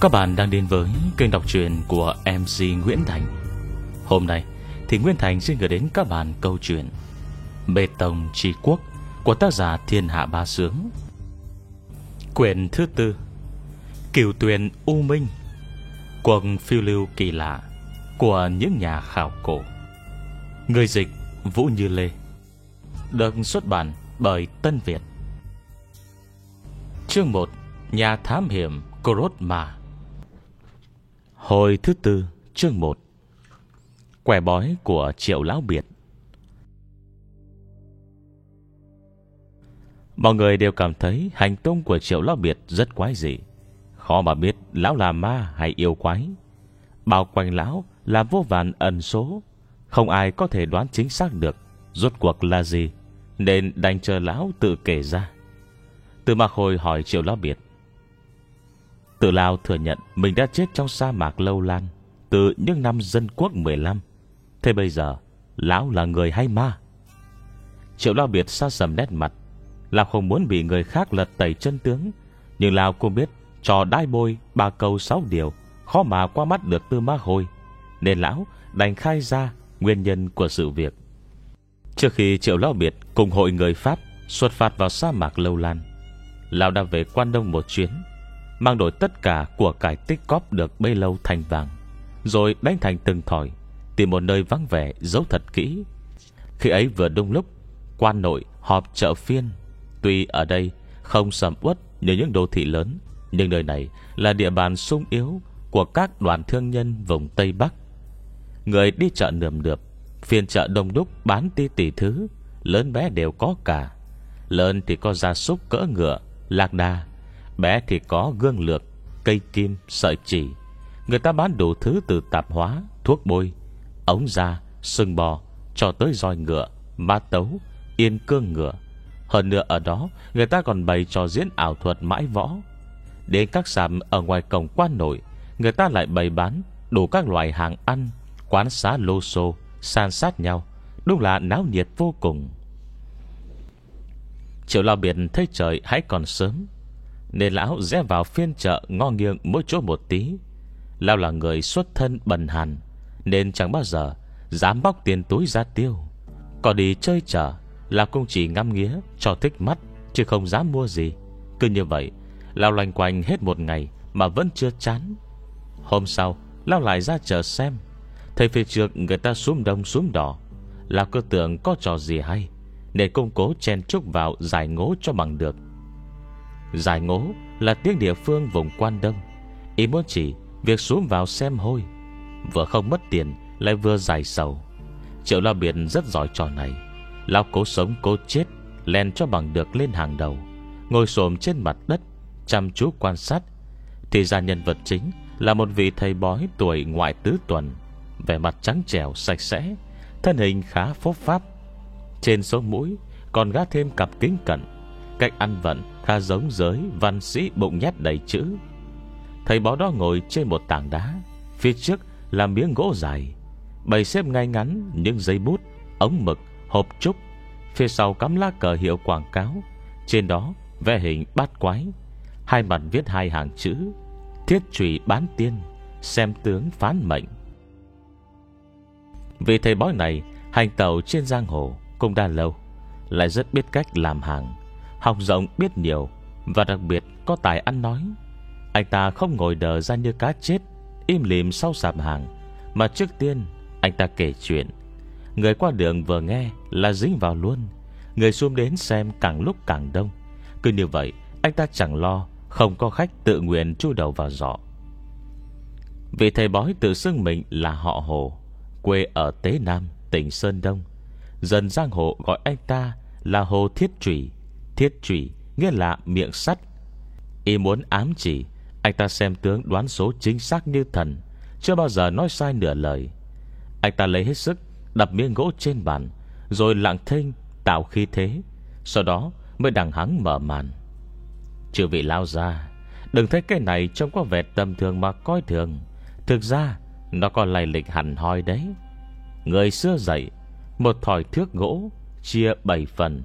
Các bạn đang đến với kênh đọc truyện của MC Nguyễn Thành. Hôm nay thì Nguyễn Thành xin gửi đến các bạn câu chuyện Bê Tông Tri Quốc của tác giả Thiên Hạ Ba Sướng. Quyển thứ tư, Kiều Tuyền U Minh Cuộc phiêu lưu kỳ lạ Của những nhà khảo cổ. Người dịch Vũ Như Lê, Được xuất bản bởi Tân Việt. Chương 1 Nhà thám hiểm Korot Ma Hồi thứ tư, chương 1 Quẻ bói của triệu lão biệt. Mọi người đều cảm thấy hành tung của triệu lão biệt rất quái dị. Khó mà biết lão là ma hay yêu quái. Bao quanh lão là vô vàn ẩn số. Không ai có thể đoán chính xác được Rốt cuộc là gì, Nên đành chờ lão tự kể ra. Từ mạc hồi hỏi triệu lão biệt Tự Lao thừa nhận Mình đã chết trong sa mạc lâu lan Từ những năm dân quốc 15 Thế bây giờ, Lão là người hay ma? Triệu Lao biệt xa sầm nét mặt. Lão không muốn bị người khác lật tẩy chân tướng, Nhưng Lão cũng biết Trò đai bôi ba câu sáu điều Khó mà qua mắt được tư ma hồi Nên Lão đành khai ra Nguyên nhân của sự việc. Trước khi Triệu Lao biệt cùng hội người Pháp Xuất phạt vào sa mạc lâu lan, Lão đã về quan đông một chuyến. Mang đổi tất cả của cải tích cóp được bấy lâu thành vàng, Rồi đánh thành từng thỏi, Tìm một nơi vắng vẻ giấu thật kỹ. Khi ấy vừa đúng lúc, Quan nội họp chợ phiên. Tuy ở đây không sầm uất Như những đô thị lớn, Nhưng nơi này là địa bàn sung yếu Của các đoàn thương nhân vùng Tây Bắc. Người đi chợ nườm nượp, Phiên chợ đông đúc bán ti tỷ thứ, Lớn bé đều có cả. Lớn thì có gia súc cỡ ngựa, Lạc đà Bé thì có gương lược Cây kim, sợi chỉ. Người ta bán đủ thứ từ tạp hóa Thuốc bôi, ống da, sừng bò Cho tới roi ngựa, ma tấu Yên cương ngựa. Hơn nữa ở đó Người ta còn bày trò diễn ảo thuật mãi võ. Đến các sạp ở ngoài cổng quan nội Người ta lại bày bán Đủ các loại hàng ăn Quán xá lô xô San sát nhau. Đúng là náo nhiệt vô cùng. Triệu lao biển thấy trời hãy còn sớm nên lão rẽ vào phiên chợ Ngo nghiêng mỗi chỗ một tí. Lão là người xuất thân bần hàn, Nên chẳng bao giờ Dám bóc tiền túi ra tiêu. Còn đi chơi chợ, Lão cũng chỉ ngắm nghía cho thích mắt, Chứ không dám mua gì. Cứ như vậy, Lão loanh quanh hết một ngày Mà vẫn chưa chán. Hôm sau, Lão lại ra chợ xem. Thấy phía trước người ta xuống đông xuống đỏ, Lão cứ tưởng có trò gì hay Để công cố chen trúc vào giải ngố cho bằng được. Giải ngố là tiếng địa phương vùng quan đông. Ý muốn chỉ Việc xuống vào xem hôi. Vừa không mất tiền, Lại vừa giải sầu. Triệu Lao Biệt rất giỏi trò này. Lao cố sống cố chết Len cho bằng được lên hàng đầu. Ngồi xổm trên mặt đất, Chăm chú quan sát. Thì ra nhân vật chính Là một vị thầy bói tuổi ngoại tứ tuần. Vẻ mặt trắng trẻo, sạch sẽ, Thân hình khá phốp pháp. Trên số mũi Còn gác thêm cặp kính cận. Cách ăn vận khá giống giới văn sĩ bụng nhét đầy chữ. Thầy bó đó ngồi trên một tảng đá Phía trước là miếng gỗ dài. Bày xếp ngay ngắn những giấy bút Ống mực, hộp trúc Phía sau cắm lá cờ hiệu quảng cáo. Trên đó vẽ hình bát quái. Hai mặt viết hai hàng chữ. Thiết trùy bán tiên Xem tướng phán mệnh. Vì thầy bói này Hành tàu trên giang hồ Cũng đã lâu Lại rất biết cách làm hàng. Học rộng biết nhiều, Và đặc biệt có tài ăn nói. Anh ta không ngồi đờ ra như cá chết, Im lìm sau sạp hàng. Mà trước tiên, anh ta kể chuyện. Người qua đường vừa nghe là dính vào luôn. Người xung đến xem càng lúc càng đông. Cứ như vậy, Anh ta chẳng lo, Không có khách tự nguyện chui đầu vào giỏ. Vị thầy bói tự xưng mình là họ Hồ, Quê ở Tế Nam, Tỉnh Sơn Đông. Dần giang hồ gọi anh ta là Hồ Thiết Trùy. Thiết trụy nghĩa là miệng sắt. Y muốn ám chỉ, Anh ta xem tướng đoán số chính xác như thần, Chưa bao giờ nói sai nửa lời. Anh ta lấy hết sức, Đập miếng gỗ trên bàn, Rồi lặng thinh tạo khí thế, Sau đó mới đằng hắng mở màn. Chư vị lao ra, Đừng thấy cái này trông có vẻ tầm thường mà coi thường. Thực ra, Nó có lai lịch hẳn hoi đấy. Người xưa dạy, Một thỏi thước gỗ, Chia 7 phần.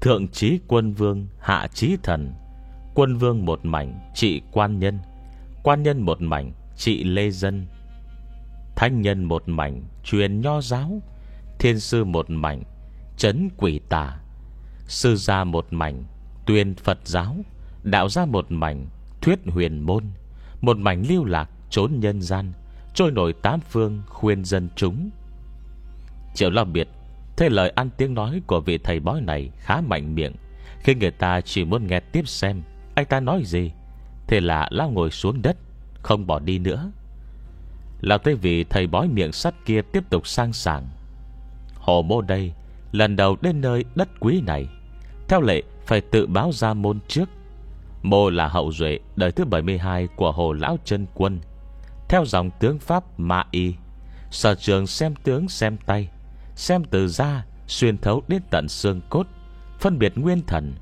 Thượng trí quân vương, hạ trí thần. Quân vương một mảnh, trị quan nhân. Quan nhân một mảnh, Trị lê dân. Thánh nhân một mảnh, Truyền nho giáo. Thiên sư một mảnh Chấn quỷ tà. Sư gia một mảnh, Tuyên Phật giáo. Đạo gia một mảnh, Thuyết huyền môn. Một mảnh lưu lạc trốn nhân gian. Trôi nổi tám phương, khuyên dân chúng. Triệu lo Biệt Thế lời ăn tiếng nói của vị thầy bói này Khá mạnh miệng. Khi người ta chỉ muốn nghe tiếp xem, Anh ta nói gì? Thế là Lao ngồi xuống đất, Không bỏ đi nữa. Lão tới Vị thầy bói miệng sắt kia Tiếp tục sang sảng. Hồ mô đây, Lần đầu đến nơi đất quý này. Theo lệ, phải tự báo ra môn trước. Mô là hậu duệ, Đời thứ 72 của Hồ Lão chân Quân. Theo dòng tướng Pháp Ma Y, Sở trường xem tướng xem tay. Xem từ da Xuyên thấu đến tận xương cốt Phân biệt nguyên thần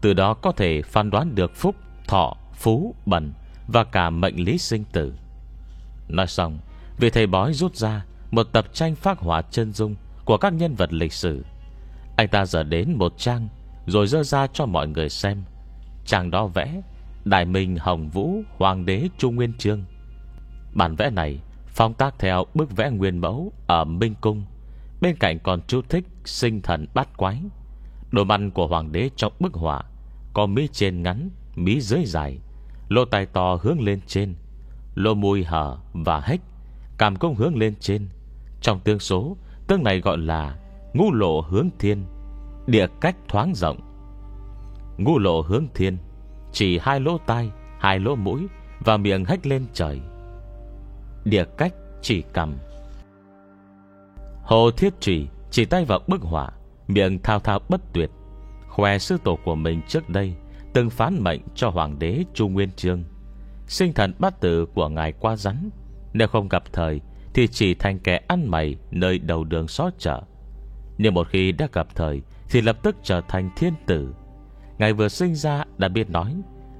Từ đó có thể phán đoán được phúc Thọ, phú, bẩn Và cả mệnh lý sinh tử. Nói xong Vị thầy bói rút ra Một tập tranh phác họa chân dung Của các nhân vật lịch sử. Anh ta dở đến một trang Rồi dơ ra cho mọi người xem. Trang đó vẽ Đại Minh Hồng Vũ Hoàng đế Trung Nguyên Trương. Bản vẽ này phong tác theo bức vẽ nguyên mẫu Ở Minh Cung. Bên cạnh còn chú thích sinh thần bát quái, Đồ mặt của hoàng đế trong bức họa Có mí trên ngắn, Mí dưới dài Lô tai to hướng lên trên Lô mùi hở và hách Cảm công hướng lên trên. Trong tương số, Tương này gọi là Ngu lộ hướng thiên, Địa cách thoáng rộng. Ngu lộ hướng thiên, Chỉ hai lỗ tai, Hai lỗ mũi Và miệng hách lên trời. Địa cách chỉ cầm Hồ Thiết Trì chỉ tay vào bức họa, Miệng thao thao bất tuyệt. Khoe sư tổ của mình trước đây Từng phán mệnh cho Hoàng đế Chu Nguyên Trương Sinh thần bát tử của ngài qua rắn, Nếu không gặp thời Thì chỉ thành kẻ ăn mày Nơi đầu đường xó chợ. Nhưng một khi đã gặp thời Thì lập tức trở thành thiên tử. Ngài vừa sinh ra đã biết nói,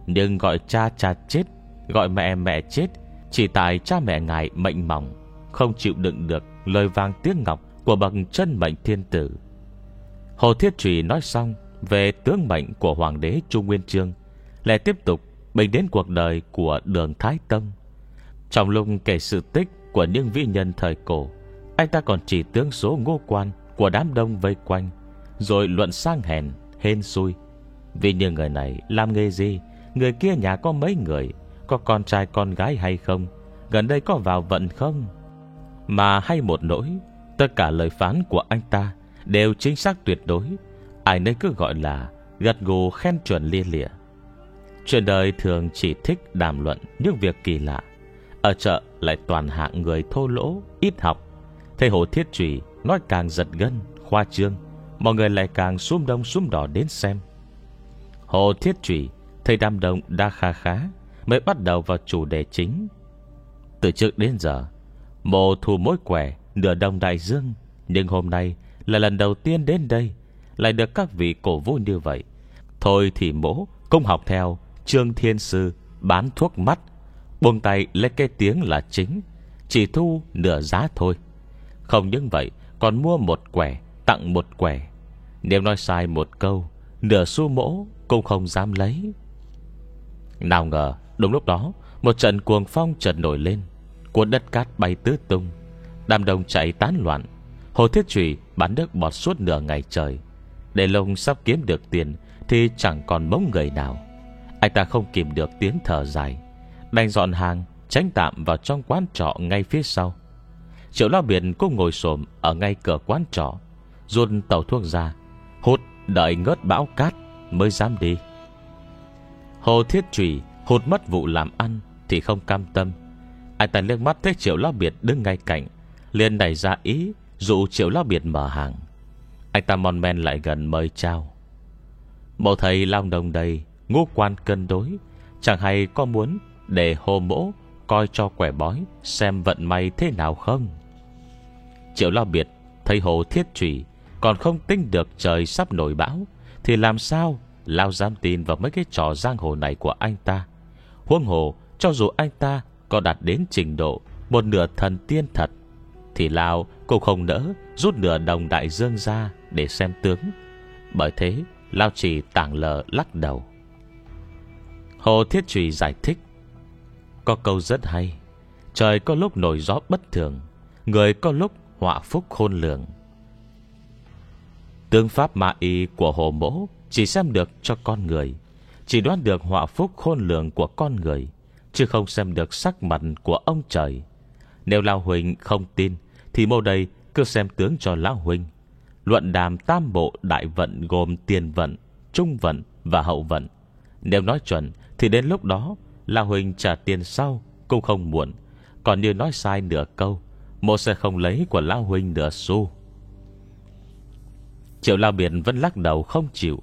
Nhưng gọi cha cha chết, Gọi mẹ mẹ chết, Chỉ tại cha mẹ ngài mệnh mỏng, Không chịu đựng được lời vàng tiếng ngọc Của bậc chân mệnh thiên tử. Hồ Thiết Trùy nói xong Về tướng mệnh của Hoàng đế Trung Nguyên Trương Lại tiếp tục Bình đến cuộc đời của đường Thái Tông. Trong lúc kể sự tích Của những vĩ nhân thời cổ Anh ta còn chỉ tướng số ngô quan Của đám đông vây quanh Rồi luận sang hèn, hên xui. Vì như người này làm nghề gì? Người kia nhà có mấy người? Có con trai con gái hay không? Gần đây có vào vận không? Mà hay một nỗi, Tất cả lời phán của anh ta Đều chính xác tuyệt đối. Ai nấy cứ gọi là Gật gù khen chuẩn lia lịa. Chuyện đời thường chỉ thích đàm luận Những việc kỳ lạ. Ở chợ lại toàn hạng người thô lỗ, Ít học. Thầy Hồ Thiết Trùy nói càng giật gân, Khoa trương. Mọi người lại càng xúm đông xúm đỏ đến xem. Hồ Thiết Trùy, Thầy đam đông đa kha khá, Mới bắt đầu vào chủ đề chính. Từ trước đến giờ Mộ thù mối quẻ, Nửa đông đại dương. Nhưng hôm nay là lần đầu tiên đến đây, Lại được các vị cổ vũ như vậy. Thôi thì mỗ cũng học theo. Trương Thiên Sư bán thuốc mắt, Buông tay lấy cái tiếng là chính, Chỉ thu nửa giá thôi. Không những vậy, Còn mua một quẻ, tặng một quẻ. Nếu nói sai một câu, Nửa xu mỗ cũng không dám lấy. Nào ngờ, Đúng lúc đó, Một trận cuồng phong chợt nổi lên. Cuốn đất cát bay tứ tung. Đám đông chạy tán loạn. Hồ Thiết Trùy bán nước bọt suốt nửa ngày trời. Để lông sắp kiếm được tiền Thì chẳng còn bóng người nào. Anh ta không kìm được tiếng thở dài. Đành dọn hàng, Tránh tạm vào trong quán trọ ngay phía sau. Triệu lao biển cũng ngồi xổm Ở ngay cửa quán trọ Run tàu thuốc ra, Hút, đợi ngớt bão cát Mới dám đi. Hồ Thiết Trùy hụt mất vụ làm ăn Thì không cam tâm. Anh ta liếc mắt thấy triệu lao biệt đứng ngay cạnh, liền đẩy ra ý, Dụ triệu lao biệt mở hàng. Anh ta mon men lại gần mời chào. Bộ thầy lao đồng đầy Ngũ quan cân đối, Chẳng hay có muốn để hồ mỗ, Coi cho quẻ bói, Xem vận may thế nào không? Triệu lao biệt thấy hồ thiết trùy, Còn không tính được trời sắp nổi bão, Thì làm sao Lao dám tin vào mấy cái trò giang hồ này của anh ta? Huông hồ, Cho dù anh ta có đạt đến trình độ Một nửa thần tiên thật, Thì Lao cũng không nỡ Rút nửa đồng đại dương ra Để xem tướng. Bởi thế, Lao chỉ tảng lờ lắc đầu. Hồ Thiết Trùy giải thích, Có câu rất hay, Trời có lúc nổi gió bất thường, Người có lúc họa phúc khôn lường. Tương pháp ma y của hồ mỗ Chỉ xem được cho con người, Chỉ đoán được họa phúc khôn lường của con người. Chứ không xem được sắc mặt của ông trời Nếu Lão huynh không tin Thì mô đây cứ xem tướng cho Lão huynh. Luận đàm tam bộ đại vận gồm tiền vận, trung vận và hậu vận. Nếu nói chuẩn thì đến lúc đó Lão huynh trả tiền sau cũng không muộn. Còn như nói sai nửa câu Mộ sẽ không lấy của Lão huynh nửa xu. Triệu Lao Biển vẫn lắc đầu không chịu.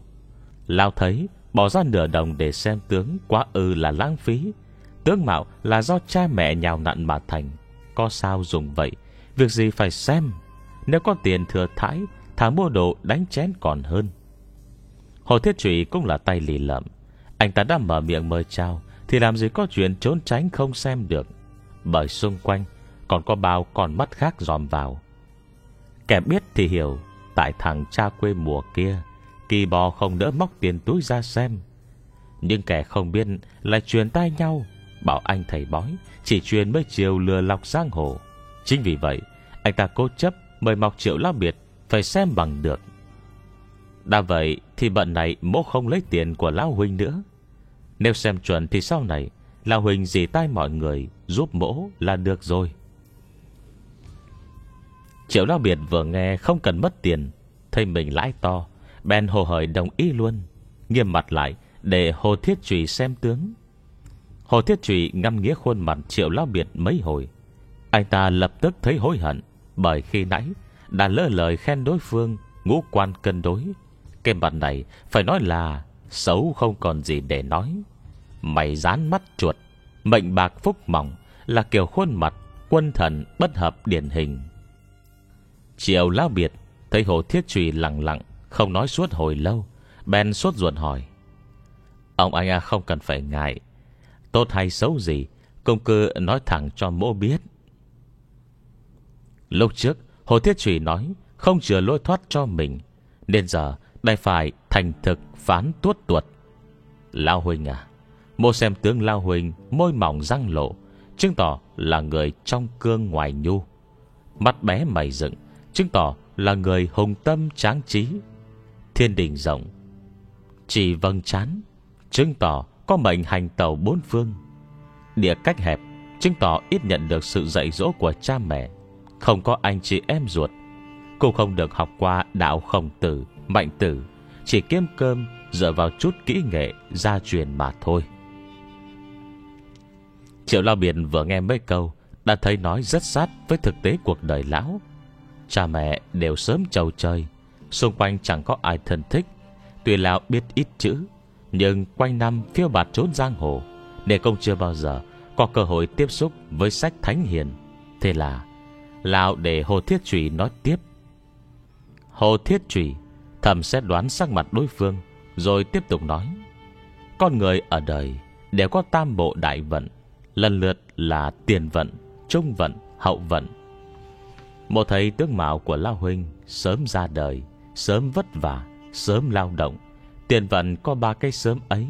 Lao thấy bỏ ra nửa đồng để xem tướng quá ư là lãng phí. Tướng mạo là do cha mẹ nhào nặn mà thành. Có sao dùng vậy? Việc gì phải xem? Nếu có tiền thừa thãi Thả mua đồ đánh chén còn hơn Hồ Thiết Trụy cũng là tay lì lợm Anh ta đã mở miệng mời chào, Thì làm gì có chuyện trốn tránh không xem được Bởi xung quanh, Còn có bao con mắt khác dòm vào Kẻ biết thì hiểu, Tại thằng cha quê mùa kia, Kỳ bò không đỡ móc tiền túi ra xem Nhưng kẻ không biết Lại truyền tai nhau Bảo anh thầy bói Chỉ truyền mấy chiều lừa lọc giang hồ. Chính vì vậy, Anh ta cố chấp mời mọc triệu lao biệt phải xem bằng được. Đã vậy thì bận này mỗ không lấy tiền của Lão Huynh nữa. Nếu xem chuẩn thì sau này, Lão Huynh dì tay mọi người, Giúp mỗ là được rồi. Triệu Lão Biệt vừa nghe không cần mất tiền, Thấy mình lãi to Ben hồ hởi đồng ý luôn, Nghiêm mặt lại để Hồ Thiết Trùy xem tướng. Hồ Thiết Trụy ngâm nghĩa khuôn mặt Triệu Lão Biệt mấy hồi. Anh ta lập tức thấy hối hận, Bởi khi nãy đã lỡ lời khen đối phương, Ngũ quan cân đối. Cái mặt này phải nói là Xấu không còn gì để nói. Mày dán mắt chuột, Mệnh bạc phúc mỏng Là kiểu khuôn mặt Quân thần bất hợp điển hình. Triệu lao biệt Thấy hồ thiết Trụy lặng lặng, Không nói suốt hồi lâu, bèn suốt ruột hỏi. Ông anh à không cần phải ngại Tốt hay xấu gì, Công cư nói thẳng cho mỗ biết. Lúc trước, Hồ Thiết Trùy nói Không chừa lối thoát cho mình, Nên giờ đành phải thành thực phán tuốt tuột. Lao Huynh à Mô xem tướng Lao Huynh Môi mỏng răng lộ, Chứng tỏ là người trong cương ngoài nhu. Mắt bé mày dựng, Chứng tỏ là người hùng tâm tráng trí. Thiên đình rộng, Chỉ vâng chán, Chứng tỏ có mệnh hành tàu bốn phương. Địa cách hẹp, Chứng tỏ ít nhận được sự dạy dỗ của cha mẹ. Không có anh chị em ruột. Cô không được học qua đạo khổng tử, Mạnh tử. Chỉ kiếm cơm, dựa vào chút kỹ nghệ, Gia truyền mà thôi. Triệu Lao Biển vừa nghe mấy câu, Đã thấy nói rất sát với thực tế cuộc đời lão. Cha mẹ đều sớm trầu chơi Xung quanh chẳng có ai thân thích. Tuy lão biết ít chữ nhưng quanh năm phiêu bạt trốn giang hồ Để công chưa bao giờ Có cơ hội tiếp xúc với sách thánh hiền. Thế là Lão để Hồ Thiết Trùy nói tiếp. Hồ Thiết Trùy Thầm xét đoán sắc mặt đối phương Rồi tiếp tục nói. Con người ở đời Đều có tam bộ đại vận Lần lượt là tiền vận Trung vận, hậu vận. Một thầy tướng mạo của Lao Huynh Sớm ra đời Sớm vất vả, sớm lao động. Tiền vận có ba cái sớm ấy.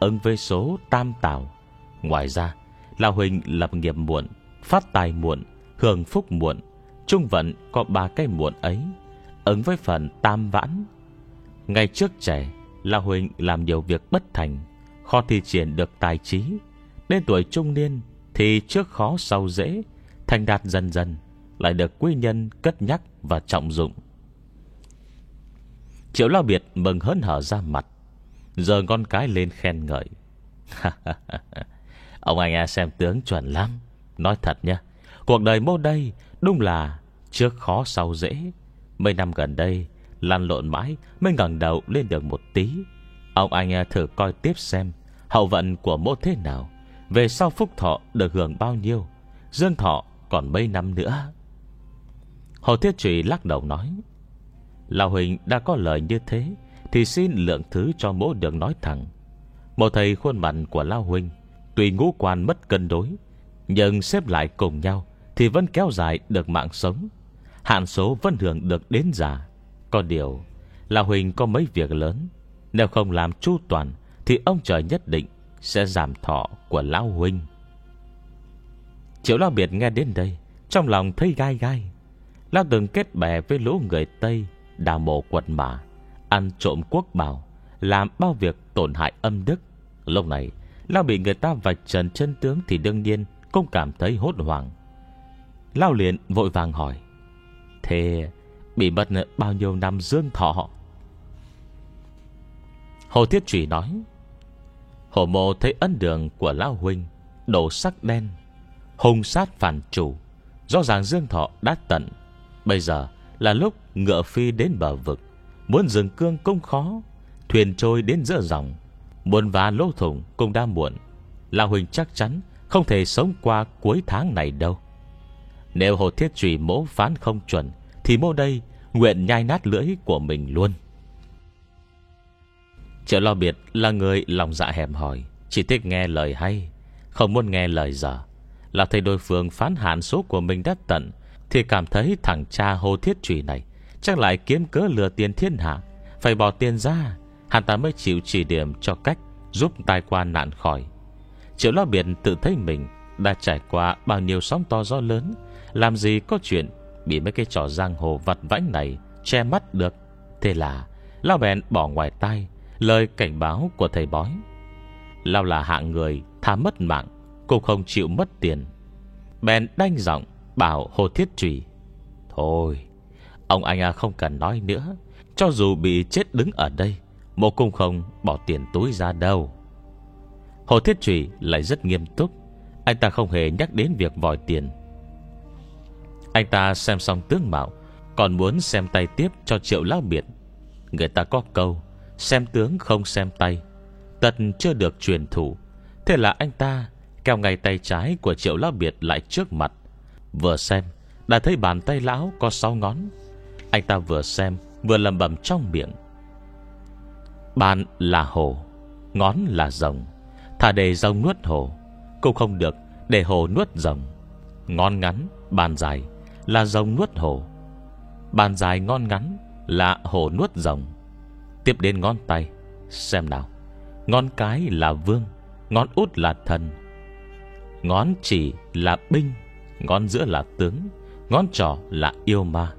Ứng với số tam tảo. Ngoài ra là Huỳnh lập nghiệp muộn, Phát tài muộn, Hưởng phúc muộn. Trung vận có ba cái muộn ấy. Ứng với phần tam vãn. Ngày trước trẻ, La Huỳnh làm nhiều việc bất thành, Khó thi triển được tài trí. Đến tuổi trung niên Thì trước khó sau dễ, Thành đạt dần dần, Lại được quý nhân cất nhắc và trọng dụng. Triệu Lao Biệt mừng hớn hở ra mặt Giờ con cái lên khen ngợi Ông anh à xem tướng chuẩn lắm Nói thật nha Cuộc đời mô đây đúng là trước khó sau dễ. Mấy năm gần đây, lăn lộn mãi mới ngẩng đầu lên được một tí. Ông anh thử coi tiếp xem hậu vận của mô thế nào. Về sau phúc thọ được hưởng bao nhiêu. Dương thọ còn mấy năm nữa. Hồ Thiết Trụy lắc đầu nói. Lão Huỳnh đã có lời như thế, thì xin lượng thứ cho mỗ được nói thẳng. Một thầy khuôn mặt của Lao Huynh Tùy ngũ quan mất cân đối, Nhưng xếp lại cùng nhau thì vẫn kéo dài được mạng sống. Hạn số vẫn hưởng được đến già. Có điều, lão Huỳnh có mấy việc lớn. Nếu không làm chu toàn, Thì ông trời nhất định Sẽ giảm thọ của Lão Huynh Triệu lão Biệt nghe đến đây, Trong lòng thấy gai gai. Lão từng kết bè với lũ người Tây Đào mộ quật mã Ăn trộm quốc bảo, Làm bao việc tổn hại âm đức. Lúc này, Lao bị người ta vạch trần chân tướng Thì đương nhiên cũng cảm thấy hốt hoảng. Lao liền vội vàng hỏi, Thế Bị mất bao nhiêu năm dương thọ? Hồ Thiết Trùy nói, Hồ mộ thấy ân đường của Lão Huynh Đổ sắc đen Hùng sát phản chủ, Rõ ràng Dương Thọ đã tận. Bây giờ là lúc ngựa phi đến bờ vực. Muốn dừng cương cũng khó, Thuyền trôi đến giữa dòng. Muốn vá lỗ thủng cũng đã muộn. Lão Huỳnh chắc chắn Không thể sống qua cuối tháng này đâu. Nếu Hồ Thiết Trùy mỗ phán không chuẩn, Thì mô đây Nguyện nhai nát lưỡi của mình luôn. Triệu lo biệt là người lòng dạ hẹp hỏi Chỉ thích nghe lời hay, Không muốn nghe lời dở. Là thầy đối phương phán hạn số của mình đã tận, Thì cảm thấy thằng cha hồ thiết trùy này Chắc lại kiếm cớ lừa tiền thiên hạ. Phải bỏ tiền ra Hắn ta mới chịu chỉ điểm cho cách Giúp tai qua nạn khỏi. Triệu lo biệt tự thấy mình Đã trải qua bao nhiêu sóng to gió lớn, Làm gì có chuyện Bị mấy cái trò giang hồ vặt vãnh này Che mắt được. Thế là Lao bèn bỏ ngoài tai Lời cảnh báo của thầy bói. Lao là hạng người, tha mất mạng Cũng không chịu mất tiền. Bèn đanh giọng bảo Hồ Thiết Trùy, Thôi Ông anh à, không cần nói nữa. Cho dù bị chết đứng ở đây Mộ cung không bỏ tiền túi ra đâu. Hồ Thiết Trùy lại rất nghiêm túc. Anh ta không hề nhắc đến việc vòi tiền. Anh ta xem xong tướng mạo, Còn muốn xem tay tiếp cho triệu lão biệt. Người ta có câu, Xem tướng không xem tay. Tật chưa được truyền thủ. Thế là anh ta Kéo ngay tay trái của triệu lão biệt lại trước mặt. Vừa xem, Đã thấy bàn tay lão có 6 ngón. Anh ta vừa xem Vừa lầm bầm trong miệng. Bàn là hồ Ngón là rồng. Thả để rồng nuốt hồ Cũng không được để hồ nuốt rồng. Ngón ngắn, bàn dài Là rồng nuốt hồ. Bàn dài ngon ngắn Là hồ nuốt rồng. Tiếp đến ngón tay Xem nào. Ngón cái là vương Ngón út là thần. Ngón chỉ là binh Ngón giữa là tướng Ngón trỏ là yêu ma.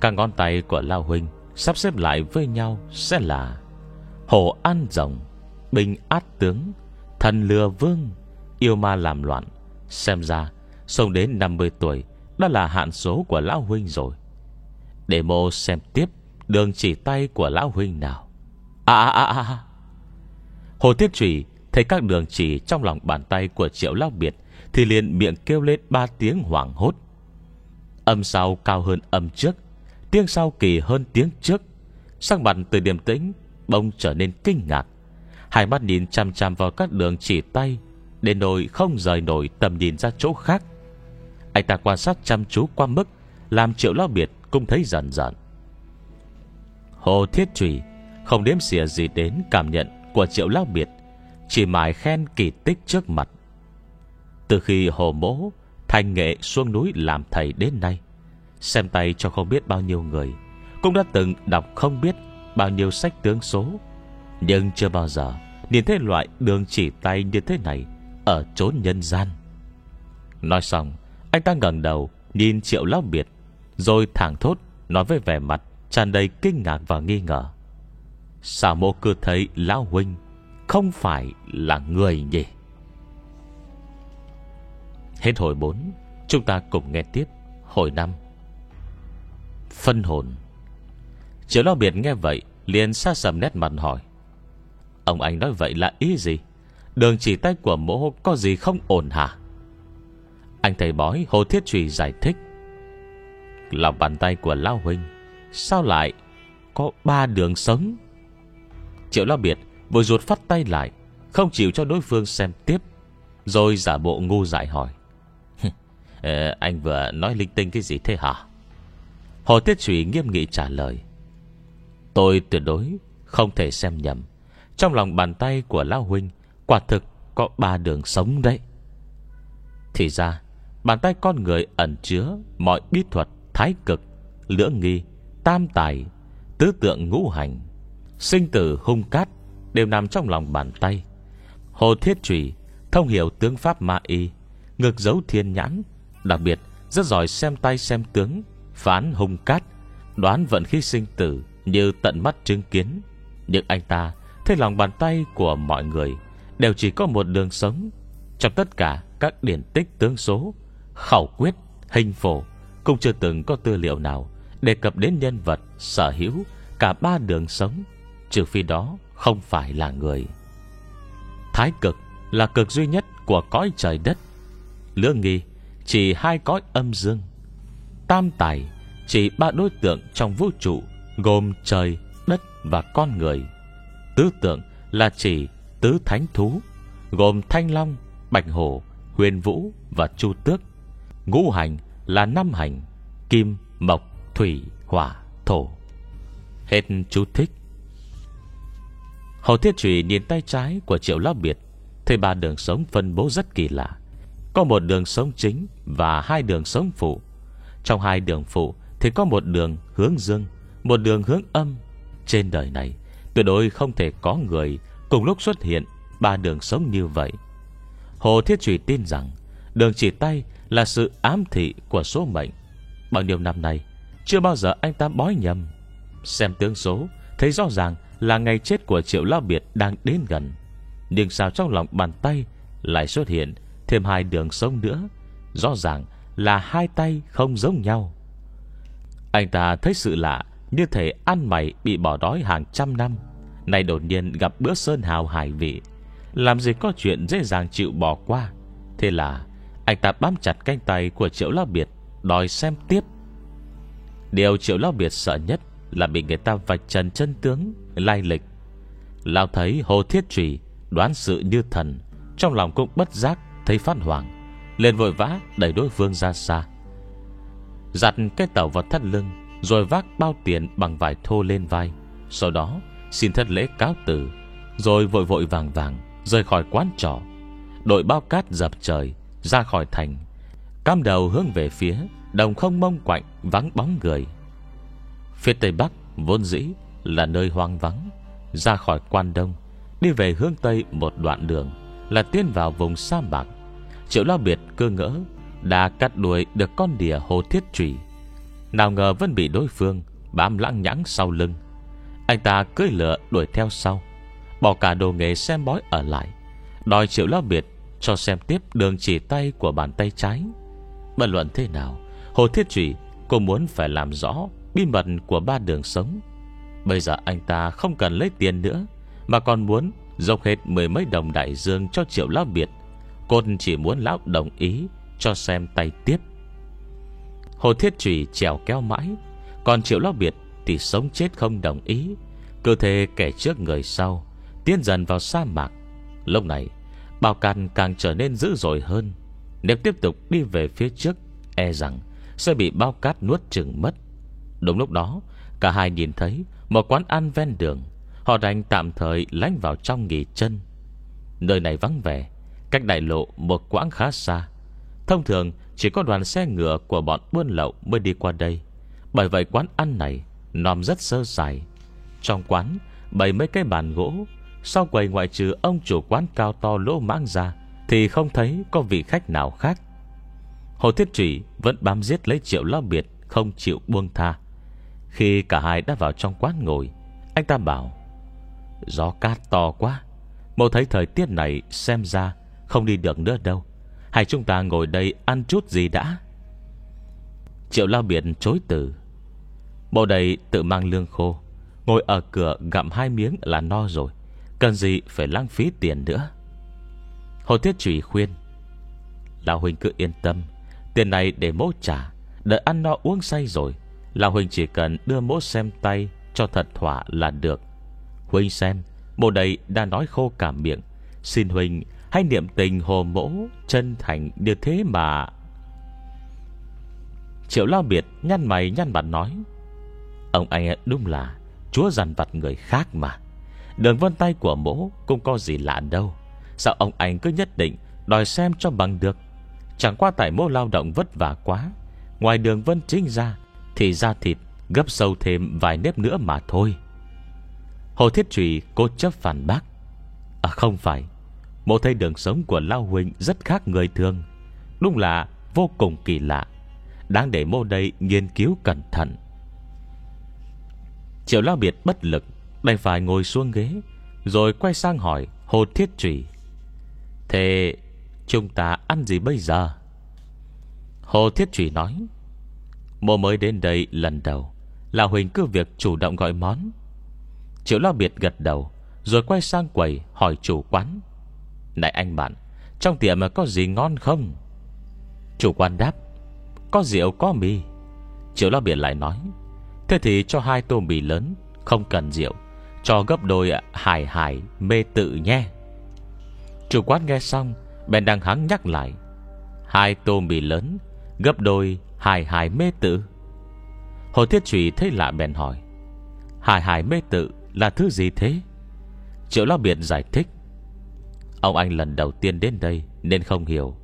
Các ngón tay của Lao Huynh Sắp xếp lại với nhau sẽ là Hổ an rồng Binh át tướng, Thần lừa vương, Yêu ma làm loạn. Xem ra, Sống đến 50 tuổi Đã là hạn số của Lão Huynh rồi. Để mô xem tiếp Đường chỉ tay của lão huynh nào. À, à à à à Hồ Thiết Trùy Thấy các đường chỉ trong lòng bàn tay của triệu lão biệt Thì liền miệng kêu lên ba tiếng hoảng hốt. Âm sau cao hơn âm trước Tiếng sau kỳ hơn tiếng trước. Sắc mặt từ điềm tĩnh Bông trở nên kinh ngạc. Hai mắt nhìn chăm chăm vào các đường chỉ tay Đến nỗi không rời nổi tầm nhìn ra chỗ khác. Anh ta quan sát chăm chú qua mức, Làm triệu lão biệt cũng thấy dần dần Hồ Thiết Trùy, Không đếm xỉa gì đến cảm nhận Của triệu lao biệt, Chỉ mải khen kỳ tích trước mặt. Từ khi hồ mỗ Thành nghệ xuống núi làm thầy đến nay Xem tay cho không biết bao nhiêu người. Cũng đã từng đọc không biết Bao nhiêu sách tướng số. Nhưng chưa bao giờ Nhìn thấy loại đường chỉ tay như thế này Ở chốn nhân gian. Nói xong, Anh ta ngẩng đầu Nhìn triệu lão biệt, Rồi thẳng thốt Nói với vẻ mặt tràn đầy kinh ngạc và nghi ngờ. Sao mô cứ thấy Lão Huynh Không phải là người nhỉ? Hết hồi 4 Chúng ta cùng nghe tiếp Hồi 5 Phân hồn. Triệu Lao Biệt nghe vậy liền xa sầm nét mặt hỏi. Ông anh nói vậy là ý gì? Đường chỉ tay của mỗ có gì không ổn hả? Anh thầy bói Hồ Thiết Trùy giải thích. Lòng bàn tay của Lao Huynh Sao lại Có ba đường sống? Triệu Lao Biệt vừa ruột phát tay lại Không chịu cho đối phương xem tiếp Rồi giả bộ ngu dại hỏi. Ờ, Anh vừa nói linh tinh cái gì thế hả? Hồ Tiết Trụy nghiêm nghị trả lời, Tôi tuyệt đối Không thể xem nhầm. Trong lòng bàn tay của Lão Huynh, Quả thực có ba đường sống đấy. Thì ra, Bàn tay con người ẩn chứa Mọi bí thuật thái cực, Lưỡng nghi, tam tài, Tứ tượng ngũ hành, Sinh tử hung cát Đều nằm trong lòng bàn tay. Hồ Thiết Trùy Thông hiểu tướng pháp ma y, Ngược dấu thiên nhãn, Đặc biệt rất giỏi xem tay xem tướng Phán hung cát Đoán vận khí sinh tử Như tận mắt chứng kiến. Nhưng anh ta thấy lòng bàn tay của mọi người Đều chỉ có một đường sống. Trong tất cả các điển tích tướng số Khẩu quyết, hình phổ Cũng chưa từng có tư liệu nào Đề cập đến nhân vật sở hữu Cả ba đường sống Trừ phi đó không phải là người. Thái cực là cực duy nhất của cõi trời đất. Lương nghi chỉ hai cõi âm dương. Tam tài chỉ ba đối tượng trong vũ trụ Gồm trời, đất và con người. Tứ tượng là chỉ tứ thánh thú Gồm thanh long, bạch hổ, huyền vũ và chu tước. Ngũ hành là năm hành Kim, mộc, thủy, hỏa, thổ. Hết chú thích. Hồ Thiết Trùy nhìn tay trái của Triệu Lão Biệt Thấy ba đường sống phân bố rất kỳ lạ. Có một đường sống chính Và hai đường sống phụ. Trong hai đường phụ Thì có một đường hướng dương, Một đường hướng âm. Trên đời này, tuyệt đối không thể có người Cùng lúc xuất hiện Ba đường sống như vậy. Hồ Thiết Trùy tin rằng Đường chỉ tay là sự ám thị của số mệnh. Bao nhiêu năm nay, Chưa bao giờ anh ta bói nhầm. Xem tướng số, Thấy rõ ràng là ngày chết của Triệu Lao Biệt đang đến gần. Nhưng sao trong lòng bàn tay Lại xuất hiện thêm hai đường sông nữa? Rõ ràng là hai tay không giống nhau. Anh ta thấy sự lạ Như thể ăn mày bị bỏ đói hàng trăm năm. Nay đột nhiên gặp bữa sơn hào hải vị. Làm gì có chuyện dễ dàng chịu bỏ qua. Thế là Anh ta bám chặt cánh tay của Triệu Lao Biệt Đòi xem tiếp. Điều Triệu Lao Biệt sợ nhất Là bị người ta vạch trần chân tướng Lai lịch. Lao thấy Hồ Thiết trì, Đoán sự như thần Trong lòng cũng bất giác thấy phát hoàng lên vội vã đẩy đối phương ra xa. Giặt cái tàu vào thắt lưng, Rồi vác bao tiền bằng vải thô lên vai. Sau đó, xin thất lễ cáo từ, Rồi vội vội vàng vàng Rời khỏi quán trọ. Đội bao cát dập trời, Ra khỏi thành. Cam đầu hướng về phía, Đồng không mông quạnh vắng bóng người. Phía tây bắc, vốn dĩ Là nơi hoang vắng, Ra khỏi quan đông, Đi về hướng tây một đoạn đường Là tiến vào vùng sa mạc. Triệu Lao Biệt cơ ngỡ, Đã cắt đuổi được con đỉa hồ thiết trùy. Nào ngờ vẫn bị đối phương Bám lãng nhãng sau lưng. Anh ta cưỡi lửa đuổi theo sau, Bỏ cả đồ nghề xem bói ở lại, Đòi Triệu Lao Biệt Cho xem tiếp đường chỉ tay của bàn tay trái. Bất luận thế nào, Hồ Thiết Trùy Cô muốn phải làm rõ Bí mật của ba đường sống. Bây giờ anh ta không cần lấy tiền nữa, Mà còn muốn dốc hết mười mấy đồng đại dương cho Triệu Lao Biệt Côn chỉ muốn lão đồng ý Cho xem tay tiếp. Hồ Thiết Trùy trèo kéo mãi, Còn Triệu Lão Biệt thì sống chết không đồng ý. Cơ thể kẻ trước người sau, Tiến dần vào sa mạc. Lúc này Bao can càng trở nên dữ dội hơn. Nếu tiếp tục đi về phía trước E rằng sẽ bị bao cát nuốt chừng mất. Đúng lúc đó, Cả hai nhìn thấy Một quán ăn ven đường. Họ đành tạm thời lánh vào trong nghỉ chân. Nơi này vắng vẻ Cách đại lộ một quãng khá xa. Thông thường, chỉ có đoàn xe ngựa Của bọn buôn lậu mới đi qua đây. Bởi vậy quán ăn này Nòm rất sơ sài. Trong quán, bày mấy cái bàn gỗ. Sau quầy ngoại trừ ông chủ quán cao to lỗ mãng ra, Thì không thấy có vị khách nào khác. Hồ Thiết Trụy vẫn bám giết lấy triệu lo biệt, Không chịu buông tha. Khi cả hai đã vào trong quán ngồi, Anh ta bảo, Gió cát to quá. Mộ thấy thời tiết này xem ra không đi được nữa đâu. Hay chúng ta ngồi đây ăn chút gì đã. Triệu lao biển chối từ. Bộ đầy tự mang lương khô, Ngồi ở cửa gặm hai miếng là no rồi, Cần gì phải lãng phí tiền nữa. Hồ Thiết Trùy khuyên, Lão Huynh cứ yên tâm, Tiền này để mỗ trả, Đợi ăn no uống say rồi, Lão Huynh chỉ cần đưa mỗ xem tay Cho thật thỏa là được. Huynh xem, Bộ đầy đã nói khô cả miệng, Xin Huynh hay niệm tình hồ mỗ Chân thành như thế mà. Triệu lao biệt nhăn mày nhăn mặt nói, Ông anh đúng là Chúa dằn vặt người khác mà. Đường vân tay của mỗ Cũng có gì lạ đâu. Sao ông anh cứ nhất định Đòi xem cho bằng được? Chẳng qua tại mô lao động vất vả quá, Ngoài đường vân chính ra Thì da thịt gấp sâu thêm vài nếp nữa mà thôi. Hồ Thiết Trùy cố chấp phản bác À không phải. Mộ thấy đường sống của Lao Huynh rất khác người thường. Đúng là vô cùng kỳ lạ. Đáng để mô đây nghiên cứu cẩn thận. Triệu lao biệt bất lực, Đành phải ngồi xuống ghế, Rồi quay sang hỏi Hồ Thiết Trùy Thế chúng ta ăn gì bây giờ? Hồ Thiết Trùy nói, Mô mới đến đây lần đầu Là Huỳnh cứ việc chủ động gọi món. Triệu lao biệt gật đầu, Rồi quay sang quầy hỏi chủ quán. Này anh bạn, Trong tiệm mà có gì ngon không? Chủ quan đáp, Có rượu, có mì. Triệu lo biển lại nói, Thế thì cho hai tô mì lớn, Không cần rượu, Cho gấp đôi hải hải mê tự nhé. Chủ quán nghe xong, Bèn đang hắng nhắc lại, Hai tô mì lớn, Gấp đôi hải hải mê tự. Hồ Thiết Trùy thấy lạ bèn hỏi Hải hải mê tự là thứ gì thế? Triệu Lao biển giải thích Ông anh lần đầu tiên đến đây Nên không hiểu.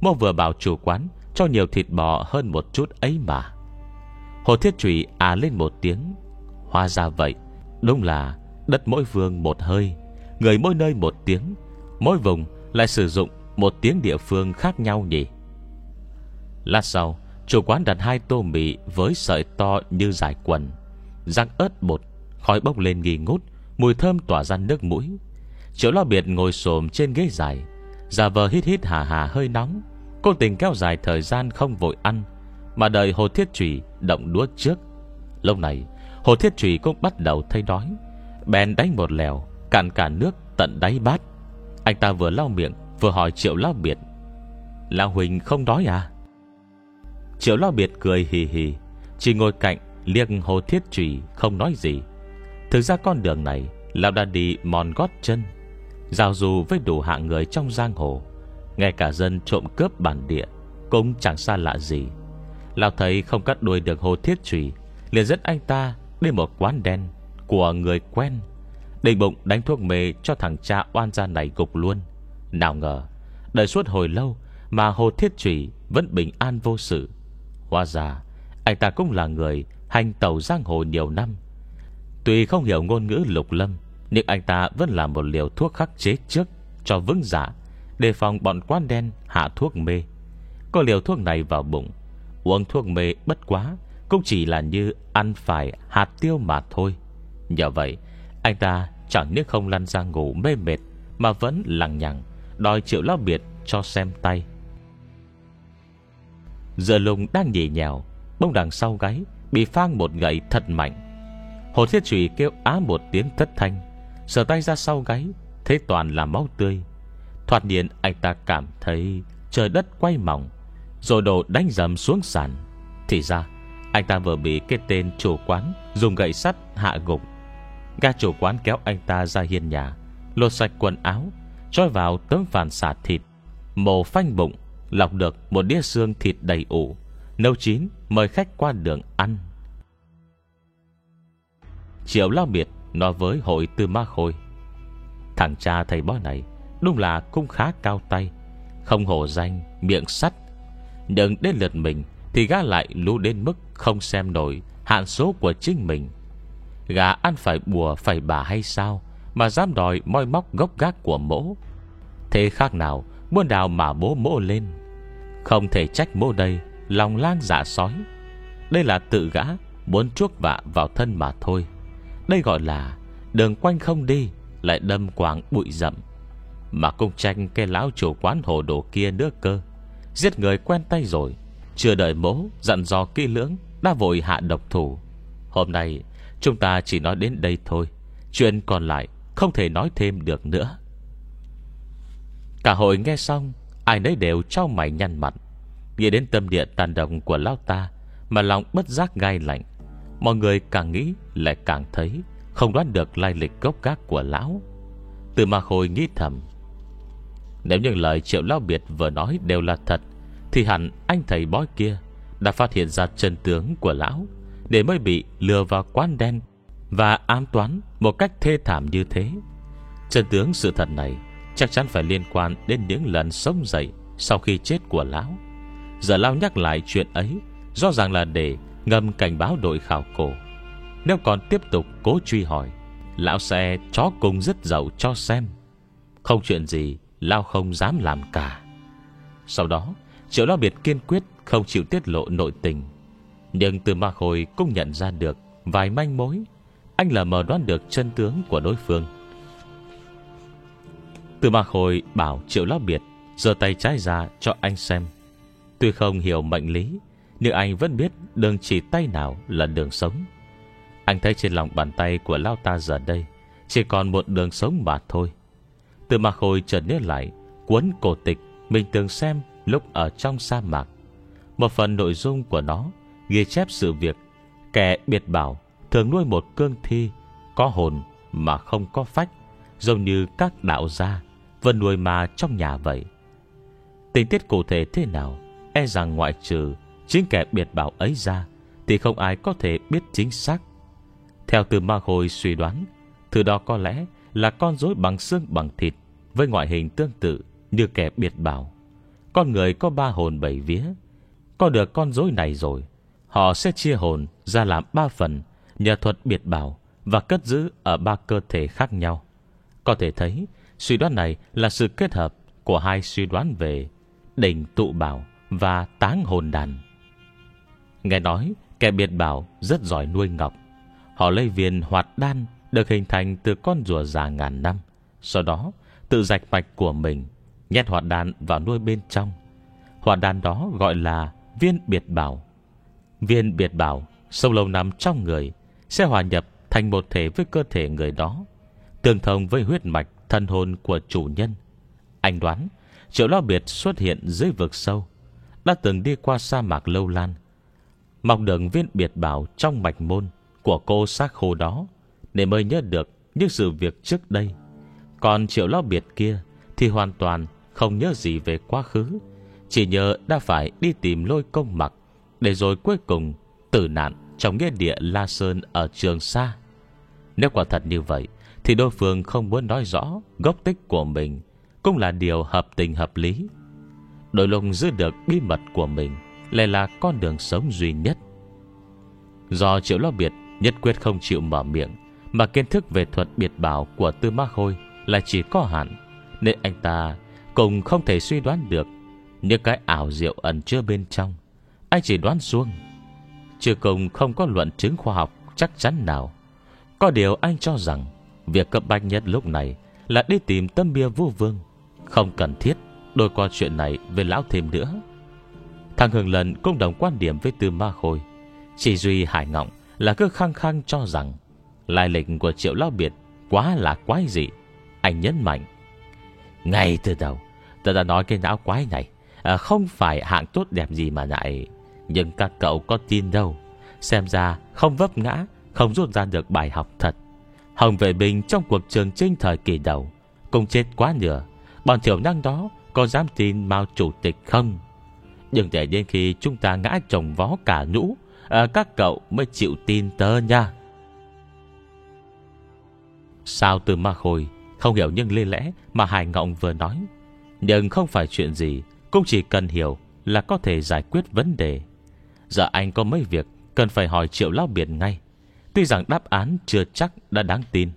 Mô vừa bảo chủ quán Cho nhiều thịt bò hơn một chút ấy mà. Hồ Thiết trụy à lên một tiếng. Hóa ra vậy. Đúng là đất mỗi vương một hơi, Người mỗi nơi một tiếng, Mỗi vùng lại sử dụng Một tiếng địa phương khác nhau nhỉ? Lát sau, Chủ quán đặt hai tô mì Với sợi to như dài quần Răng ớt bột, Khói bốc lên nghi ngút, Mùi thơm tỏa ra nước mũi. Triệu lo biệt ngồi xồm trên ghế dài. Giả vờ hít hít hà hà hơi nóng. Cô tình kéo dài thời gian không vội ăn, Mà đợi Hồ Thiết Trùy động đũa trước. Lâu này, Hồ Thiết Trùy cũng bắt đầu thấy đói. Bèn đánh một lèo, Cạn cả nước tận đáy bát. Anh ta vừa lau miệng, Vừa hỏi Triệu Lao Biệt. Lão Huỳnh không đói à? Triệu Lao Biệt cười hì hì, Chỉ ngồi cạnh liếc Hồ Thiết Trùy Không nói gì. Thực ra con đường này, Lão đã đi mòn gót chân. Giao du với đủ hạng người trong giang hồ. Ngay cả dân trộm cướp bản địa Cũng chẳng xa lạ gì. Lão thấy không cắt đuôi được Hồ Thiết Trùy, liền dẫn anh ta đến một quán đen Của người quen. Định bụng đánh thuốc mê cho thằng cha oan gia này gục luôn. Nào ngờ, Đợi suốt hồi lâu Mà Hồ Thiết Trùy vẫn bình an vô sự. Hóa ra, Anh ta cũng là người hành tàu giang hồ nhiều năm. Tuy không hiểu ngôn ngữ lục lâm nhưng anh ta vẫn là một liều thuốc khắc chế trước Cho vững giả Đề phòng bọn quan đen hạ thuốc mê. Có liều thuốc này vào bụng, Uống thuốc mê bất quá, Cũng chỉ là như ăn phải hạt tiêu mà thôi. Nhờ vậy, Anh ta chẳng những không lăn ra ngủ mê mệt, Mà vẫn lằng nhằng, Đòi triệu lao biệt cho xem tay. Giờ lùng đang nhì nhèo, Bông đằng sau gáy Bị phang một gậy thật mạnh. Hồ thiết trùy kêu á một tiếng thất thanh. Sờ tay ra sau gáy Thấy toàn là máu tươi. Thoạt nhiên anh ta cảm thấy Trời đất quay mỏng, Rồi đồ đánh dầm xuống sàn. Thì ra, anh ta vừa bị cái tên chủ quán Dùng gậy sắt hạ gục. Ga chủ quán kéo anh ta ra hiên nhà, Lột sạch quần áo, Trói vào tấm phản xả thịt. Mổ phanh bụng, Lọc được một đĩa xương thịt đầy ủ. Nấu chín, mời khách qua đường ăn. Triệu lao biệt nói với hội tư ma khôi. Thằng cha thầy bói này Đúng là cũng khá cao tay, Không hổ danh miệng sắt. Nhưng đến lượt mình Thì gã lại lú đến mức không xem nổi Hạn số của chính mình. Gã ăn phải bùa, phải bà hay sao Mà dám đòi moi móc gốc gác của mỗ? Thế khác nào Muốn đào mà bố mỗ lên. Không thể trách mỗ đây, Lòng lang dạ sói. Đây là tự gã, Muốn chuốc vạ vào thân mà thôi. Đây gọi là Đường quanh không đi, Lại đâm quảng bụi rậm. Mà cũng tranh cái lão chủ quán hồ đồ kia nữa cơ. Giết người quen tay rồi, Chưa đợi mố dặn dò kỹ lưỡng, Đã vội hạ độc thủ. Hôm nay, chúng ta chỉ nói đến đây thôi, Chuyện còn lại không thể nói thêm được nữa. Cả hội nghe xong, Ai nấy đều trao mày nhăn mặt. Nghĩ đến tâm địa tàn động của lão ta, Mà lòng bất giác gai lạnh. Mọi người càng nghĩ lại càng thấy Không đoán được lai lịch gốc gác của lão. Từ mà khôi nghĩ thầm, Nếu những lời triệu lao biệt vừa nói đều là thật, Thì hẳn anh thầy bói kia Đã phát hiện ra chân tướng của lão Để mới bị lừa vào quán đen Và ám toán một cách thê thảm như thế. Chân tướng sự thật này Chắc chắn phải liên quan đến những lần sống dậy Sau khi chết của lão. Giờ Lao nhắc lại chuyện ấy, Rõ ràng là để ngầm cảnh báo đội khảo cổ. Nếu còn tiếp tục cố truy hỏi, Lão sẽ chó cùng rất dậu cho xem. Không chuyện gì Lao không dám làm cả. Sau đó, Triệu Lao Biệt kiên quyết Không chịu tiết lộ nội tình. Nhưng từ ma khôi cũng nhận ra được Vài manh mối, Anh là mờ đoán được chân tướng của đối phương. Từ ma khôi bảo Triệu Lao Biệt giơ tay trái ra cho anh xem. Tuy không hiểu mệnh lý nhưng anh vẫn biết đường chỉ tay nào là đường sống. Anh thấy trên lòng bàn tay của Lao ta giờ đây, Chỉ còn một đường sống mà thôi. Từ mà khôi trở nhớ lại, Cuốn cổ tịch Mình từng xem lúc ở trong sa mạc. Một phần nội dung của nó Ghi chép sự việc Kẻ biệt bảo thường nuôi một cương thi Có hồn mà không có phách, Giống như các đạo gia Vẫn nuôi mà trong nhà vậy. Tình tiết cụ thể thế nào E rằng ngoại trừ Chính kẻ biệt bảo ấy ra Thì không ai có thể biết chính xác. Theo từ ma hồi suy đoán, Thứ đó có lẽ là con rối bằng xương bằng thịt Với ngoại hình tương tự Như kẻ biệt bảo Con người có ba hồn bảy vía. Có được con rối này rồi, Họ sẽ chia hồn ra làm ba phần Nhờ thuật biệt bảo Và cất giữ ở ba cơ thể khác nhau. Có thể thấy, Suy đoán này là sự kết hợp Của hai suy đoán về Đỉnh tụ bảo và táng hồn đàn. Nghe nói kẻ biệt bảo rất giỏi nuôi ngọc. Họ lấy viên hoạt đan được hình thành từ con rùa già ngàn năm. Sau đó tự rạch mạch của mình nhét hoạt đan vào nuôi bên trong. Hoạt đan đó gọi là viên biệt bảo. Viên biệt bảo sâu lâu nằm trong người sẽ hòa nhập thành một thể với cơ thể người đó, tương thông với huyết mạch thân hồn của chủ nhân. Anh đoán Triệu Lo Biệt xuất hiện dưới vực sâu đã từng đi qua sa mạc lâu lan Mong được viên biệt bảo trong mạch môn Của cô xác khô đó, Để mới nhớ được những sự việc trước đây. Còn triệu lao biệt kia Thì hoàn toàn không nhớ gì về quá khứ, Chỉ nhớ đã phải đi tìm lôi công mặc, Để rồi cuối cùng tử nạn trong nghĩa địa La Sơn ở Trường Sa. Nếu quả thật như vậy, Thì đối phương không muốn nói rõ gốc tích của mình Cũng là điều hợp tình hợp lý. Đội lùng giữ được bí mật của mình lại là con đường sống duy nhất. Do triệu lo biệt Nhất quyết không chịu mở miệng Mà kiến thức về thuật biệt bảo của Tư Ma Khôi Là chỉ có hạn Nên anh ta cũng không thể suy đoán được Những cái ảo diệu ẩn chứa bên trong. Anh chỉ đoán xuông, Chưa cùng không có luận chứng khoa học Chắc chắn nào. Có điều anh cho rằng Việc cấp bách nhất lúc này Là đi tìm tâm bia vô vương. Không cần thiết Đôi qua chuyện này về lão thêm nữa. Thằng hưởng Lần cũng đồng quan điểm với Tư Ma Khôi. Chỉ duy Hải Ngọng Là cứ khăng khăng cho rằng Lai lịch của Triệu Lão Biệt Quá là quái dị. Anh nhấn mạnh Ngay từ đầu ta đã nói cái não quái này à, Không phải hạng tốt đẹp gì mà lại. Nhưng các cậu có tin đâu? Xem ra không vấp ngã Không rút ra được bài học thật. Hồng Vệ Bình trong cuộc trường trinh thời kỳ đầu Cũng chết quá nửa. Bọn thiểu năng đó có dám tin Mao Chủ tịch không? Nhưng để đến khi chúng ta ngã chồng vó cả nhũ à, Các cậu mới chịu tin tớ nha. Sao từ ma khôi Không hiểu những lê lẽ Mà Hải Ngọng vừa nói? Nhưng không phải chuyện gì Cũng chỉ cần hiểu là có thể giải quyết vấn đề. Giờ anh có mấy việc Cần phải hỏi triệu lao biển ngay. Tuy rằng đáp án chưa chắc đã đáng tin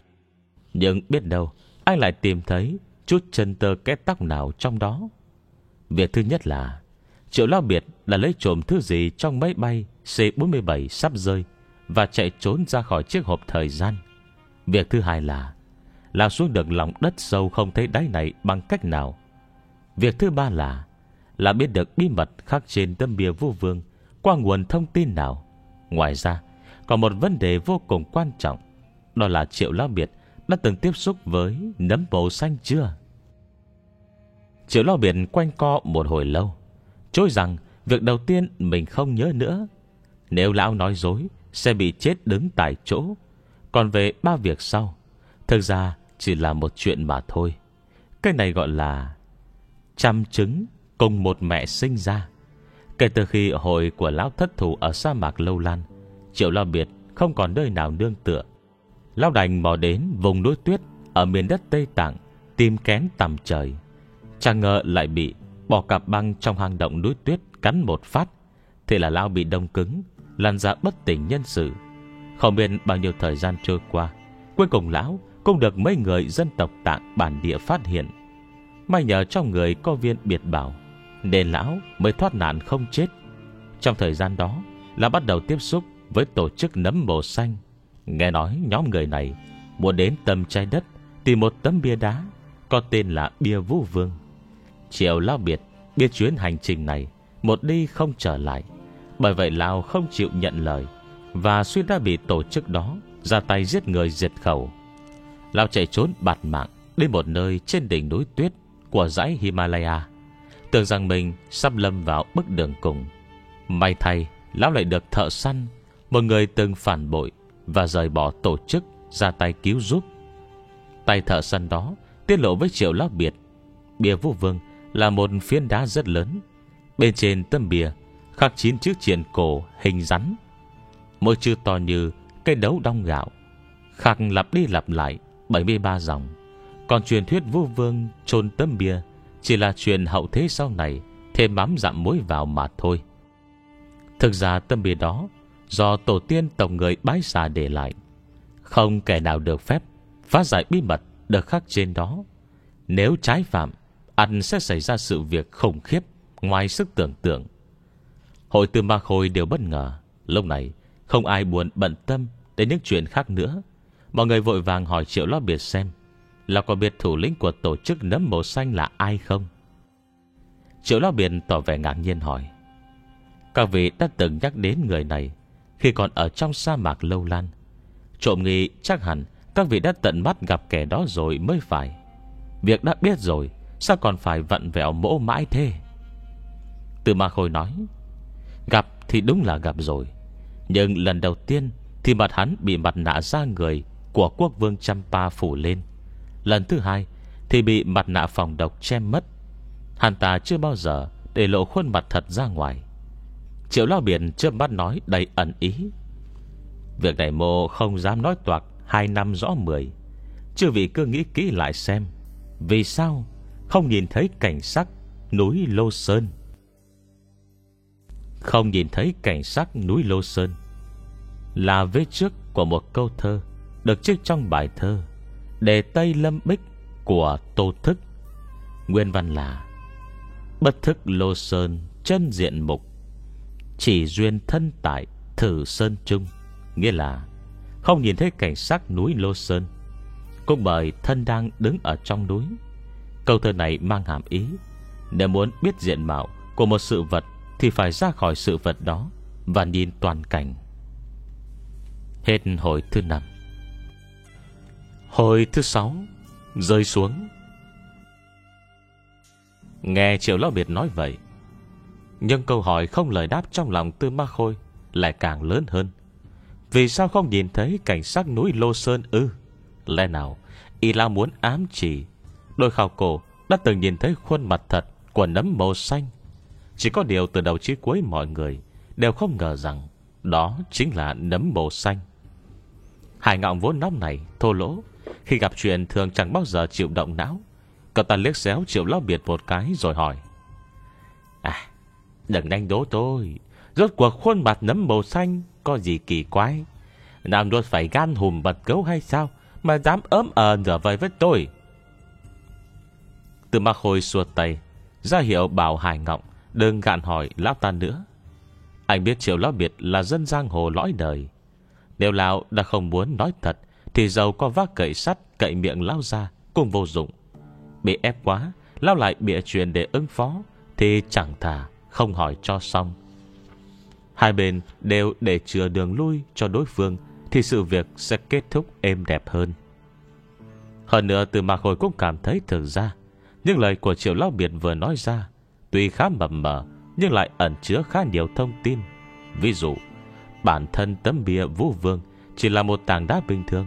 Nhưng biết đâu Anh lại tìm thấy chút chân tơ kết tóc nào trong đó. Việc thứ nhất là Triệu Lao Biệt là lấy trộm thứ gì trong máy bay C-47 sắp rơi và chạy trốn ra khỏi chiếc hộp thời gian. Việc thứ hai là lao xuống được lòng đất sâu không thấy đáy này bằng cách nào. Việc thứ ba là là biết được bí mật khắc trên tấm bia vô vương qua nguồn thông tin nào. Ngoài ra, còn một vấn đề vô cùng quan trọng, đó là Triệu Lao Biệt đã từng tiếp xúc với nấm bộ xanh chưa? Triệu Lao biệt quanh co một hồi lâu Chối rằng việc đầu tiên mình không nhớ nữa. Nếu lão nói dối, Sẽ bị chết đứng tại chỗ. Còn về ba việc sau, Thực ra chỉ là một chuyện mà thôi. Cái này gọi là Chăm trứng cùng một mẹ sinh ra. Kể từ khi hội của lão thất thủ Ở sa mạc Lâu Lan, Triệu Lao Biệt không còn nơi nào nương tựa. Lão đành mò đến vùng núi tuyết Ở miền đất Tây Tạng Tìm kén tầm trời. Chẳng ngờ lại bị Bỏ cặp băng trong hang động núi tuyết Cắn một phát Thế là Lao bị đông cứng, lăn ra bất tỉnh nhân sự. Không biết bao nhiêu thời gian trôi qua, Cuối cùng Lão cũng được mấy người dân tộc tạng bản địa phát hiện. May nhờ trong người có viên biệt bảo, Nên lão mới thoát nạn không chết. Trong thời gian đó Là bắt đầu tiếp xúc với tổ chức nấm mồ xanh. Nghe nói nhóm người này Muốn đến tâm trái đất Tìm một tấm bia đá Có tên là bia vũ vương. Triệu lao biệt biết chuyến hành trình này, Một đi không trở lại. Bởi vậy Lào không chịu nhận lời Và suy đã bị tổ chức đó Ra tay giết người diệt khẩu. Lào chạy trốn bạt mạng Đến một nơi trên đỉnh núi tuyết Của dãy Himalaya, Tưởng rằng mình sắp lâm vào bước đường cùng. May thay Lão lại được thợ săn, Một người từng phản bội Và rời bỏ tổ chức ra tay cứu giúp. Tay thợ săn đó Tiết lộ với triệu lão biệt Bia vũ vương là một phiến đá rất lớn. Bên trên tấm bìa, Khắc chín chữ triển cổ hình rắn. Mỗi chữ to như Cây đấu đong gạo Khắc lặp đi lặp lại 73 dòng. Còn truyền thuyết vô vương chôn tấm bia Chỉ là truyền hậu thế sau này Thêm mắm dặm muối vào mà thôi. Thực ra tấm bia đó Do tổ tiên tổng người bái xà để lại. Không kẻ nào được phép Phá giải bí mật được khắc trên đó. Nếu trái phạm Ăn sẽ xảy ra sự việc khủng khiếp Ngoài sức tưởng tượng. Hội tư ma khôi đều bất ngờ. Lúc này, không ai buồn bận tâm Đến những chuyện khác nữa. Mọi người vội vàng hỏi triệu lo biệt xem Là có biết thủ lĩnh của tổ chức nấm màu xanh là ai không? Triệu lo biệt tỏ vẻ ngạc nhiên hỏi. Các vị đã từng nhắc đến người này Khi còn ở trong sa mạc lâu lan. Trộm nghĩ chắc hẳn Các vị đã tận mắt gặp kẻ đó rồi mới phải. Việc đã biết rồi Sao còn phải vặn vẹo mỗ mãi thế? Từ ma khôi nói, Gặp thì đúng là gặp rồi, Nhưng lần đầu tiên Thì mặt hắn bị mặt nạ ra người Của quốc vương Champa phủ lên. Lần thứ hai Thì bị mặt nạ phòng độc che mất. Hắn ta chưa bao giờ Để lộ khuôn mặt thật ra ngoài. Triệu lao biển chưa mắt nói đầy ẩn ý, Việc này mô không dám nói toạc Hai năm rõ mười Chưa vị cứ nghĩ kỹ lại xem Vì sao không nhìn thấy cảnh sắc núi Lô Sơn. Không nhìn thấy cảnh sắc núi Lô Sơn Là vết trước của một câu thơ Được trích trong bài thơ Đề Tây Lâm Bích của Tô Thức. Nguyên văn là, Bất thức Lô Sơn chân diện mục, Chỉ duyên thân tại thử Sơn Trung. Nghĩa là, Không nhìn thấy cảnh sắc núi Lô Sơn, Cũng bởi thân đang đứng ở trong núi. Câu thơ này mang hàm ý. Nếu muốn biết diện mạo của một sự vật Thì phải ra khỏi sự vật đó Và nhìn toàn cảnh. Hết hồi thứ năm. Hồi thứ sáu, Rơi xuống. Nghe Triệu Lão Biệt nói vậy, Nhưng câu hỏi không lời đáp trong lòng Tư Ma Khôi Lại càng lớn hơn. Vì sao không nhìn thấy cảnh sắc núi Lô Sơn ư? Lẽ nào Y la muốn ám chỉ Đôi khảo cổ đã từng nhìn thấy khuôn mặt thật Của nấm màu xanh. Chỉ có điều từ đầu chí cuối mọi người Đều không ngờ rằng Đó chính là nấm màu xanh. Hải ngọng vốn nóng này, Thô lỗ. Khi gặp chuyện thường chẳng bao giờ chịu động não. Cậu ta liếc xéo triệu lo biệt một cái rồi hỏi. À Đừng đánh đố tôi. Rốt cuộc khuôn mặt nấm màu xanh Có gì kỳ quái? Nam luôn phải gan hùm bật gấu hay sao Mà dám ớm ờ nửa vời với tôi? Từ ma khôi xua tay, ra hiệu bảo Hải Ngọng Đừng gạn hỏi lão ta nữa. Anh biết triệu lão biệt là dân giang hồ lõi đời. Nếu lão đã không muốn nói thật, Thì giàu có vác cậy sắt, Cậy miệng lão ra cũng vô dụng. Bị ép quá, Lão lại bịa chuyện để ứng phó, Thì chẳng thà không hỏi cho xong. Hai bên đều để chừa đường lui cho đối phương, Thì sự việc sẽ kết thúc êm đẹp hơn. Hơn nữa, từ mà khôi cũng cảm thấy thực ra nhưng lời của Triệu Lão Biệt vừa nói ra, Tuy khá mập mờ, Nhưng lại ẩn chứa khá nhiều thông tin. Ví dụ, Bản thân tấm bia vũ vương Chỉ là một tảng đá bình thường.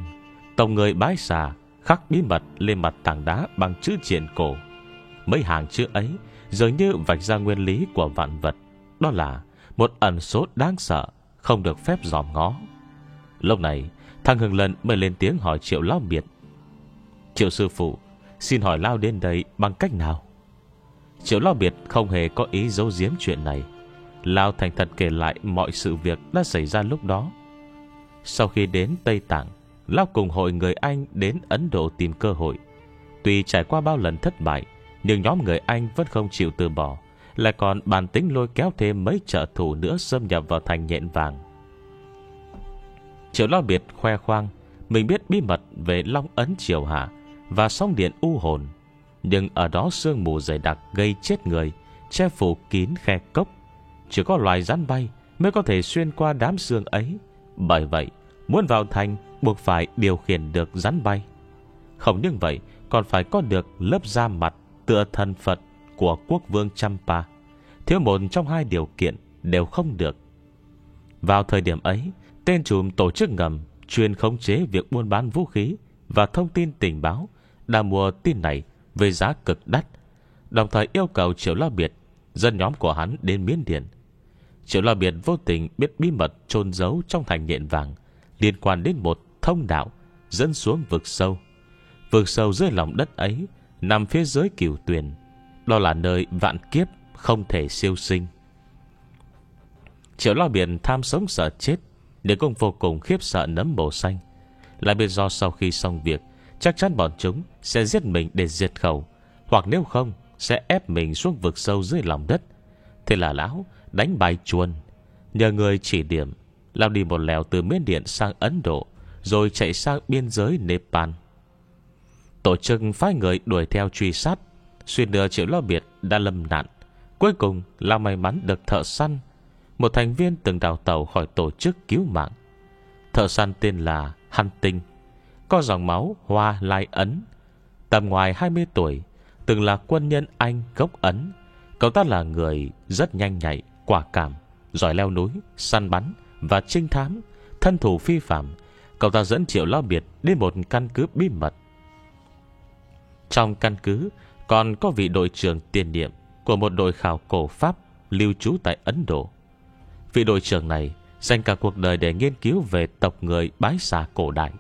Tổng người bái xà, Khắc bí mật lên mặt tảng đá bằng chữ triển cổ. Mấy hàng chữ ấy Dường như vạch ra nguyên lý của vạn vật. Đó là một ẩn số đáng sợ, Không được phép dòm ngó. Lúc này, Thằng Hưng Lân mới lên tiếng hỏi Triệu Lão Biệt Triệu sư phụ Xin hỏi Lao đến đây bằng cách nào? Triệu Lao Biệt không hề có ý giấu giếm chuyện này. Lao thành thật kể lại mọi sự việc đã xảy ra lúc đó. Sau khi đến Tây Tạng, Lao cùng hội người Anh đến Ấn Độ tìm cơ hội. Tuy trải qua bao lần thất bại, Nhưng nhóm người Anh vẫn không chịu từ bỏ, Lại còn bàn tính lôi kéo thêm mấy trợ thủ nữa Xâm nhập vào thành nhện vàng. Triệu lao Biệt khoe khoang, Mình biết bí mật về Long Ấn Triều Hạ và sóng điện u hồn. Nhưng ở đó sương mù dày đặc Gây chết người, Che phủ kín khe cốc. Chỉ có loài rắn bay Mới có thể xuyên qua đám sương ấy. Bởi vậy, Muốn vào thành buộc phải điều khiển được rắn bay. Không những vậy, Còn phải có được lớp da mặt Tựa thần Phật của quốc vương Champa. Thiếu một trong hai điều kiện Đều không được. Vào thời điểm ấy, Tên trùm tổ chức ngầm Chuyên khống chế việc buôn bán vũ khí Và thông tin tình báo đã mua tin này với giá cực đắt Đồng thời yêu cầu Triệu La Biệt Dân nhóm của hắn đến Miến Điện Triệu La Biệt vô tình biết bí mật chôn giấu trong thành nhện vàng liên quan đến một thông đạo dẫn xuống vực sâu. Vực sâu dưới lòng đất ấy, nằm phía dưới cửu tuyền. Đó là nơi vạn kiếp không thể siêu sinh. Triệu lo biển tham sống sợ chết để cũng vô cùng khiếp sợ nấm bổ xanh. Lại biết do sau khi xong việc chắc chắn bọn chúng sẽ giết mình để diệt khẩu, hoặc nếu không sẽ ép mình xuống vực sâu dưới lòng đất. Thế là lão đánh bài chuồn, nhờ người chỉ điểm. Lao đi một lèo từ Miến Điện sang Ấn Độ, Rồi chạy sang biên giới Nepal. Tổ chức phái người đuổi theo truy sát Xuyên nửa triệu lo biệt đã lâm nạn. Cuối cùng là may mắn được thợ săn, Một thành viên từng đào tàu khỏi tổ chức cứu mạng. Thợ săn tên là Hunting Tinh có dòng máu Hoa Lai Ấn Tầm ngoài 20 tuổi Từng là quân nhân Anh gốc Ấn Cậu ta là người rất nhanh nhạy Quả cảm Giỏi leo núi, săn bắn và trinh thám, thân thủ phi phạm, cậu ta dẫn Triệu Lao Biệt đến một căn cứ bí mật. Trong căn cứ còn có vị đội trưởng tiền nhiệm của một đội khảo cổ Pháp lưu trú tại Ấn Độ. Vị đội trưởng này dành cả cuộc đời để nghiên cứu về tộc người bái xà cổ đại.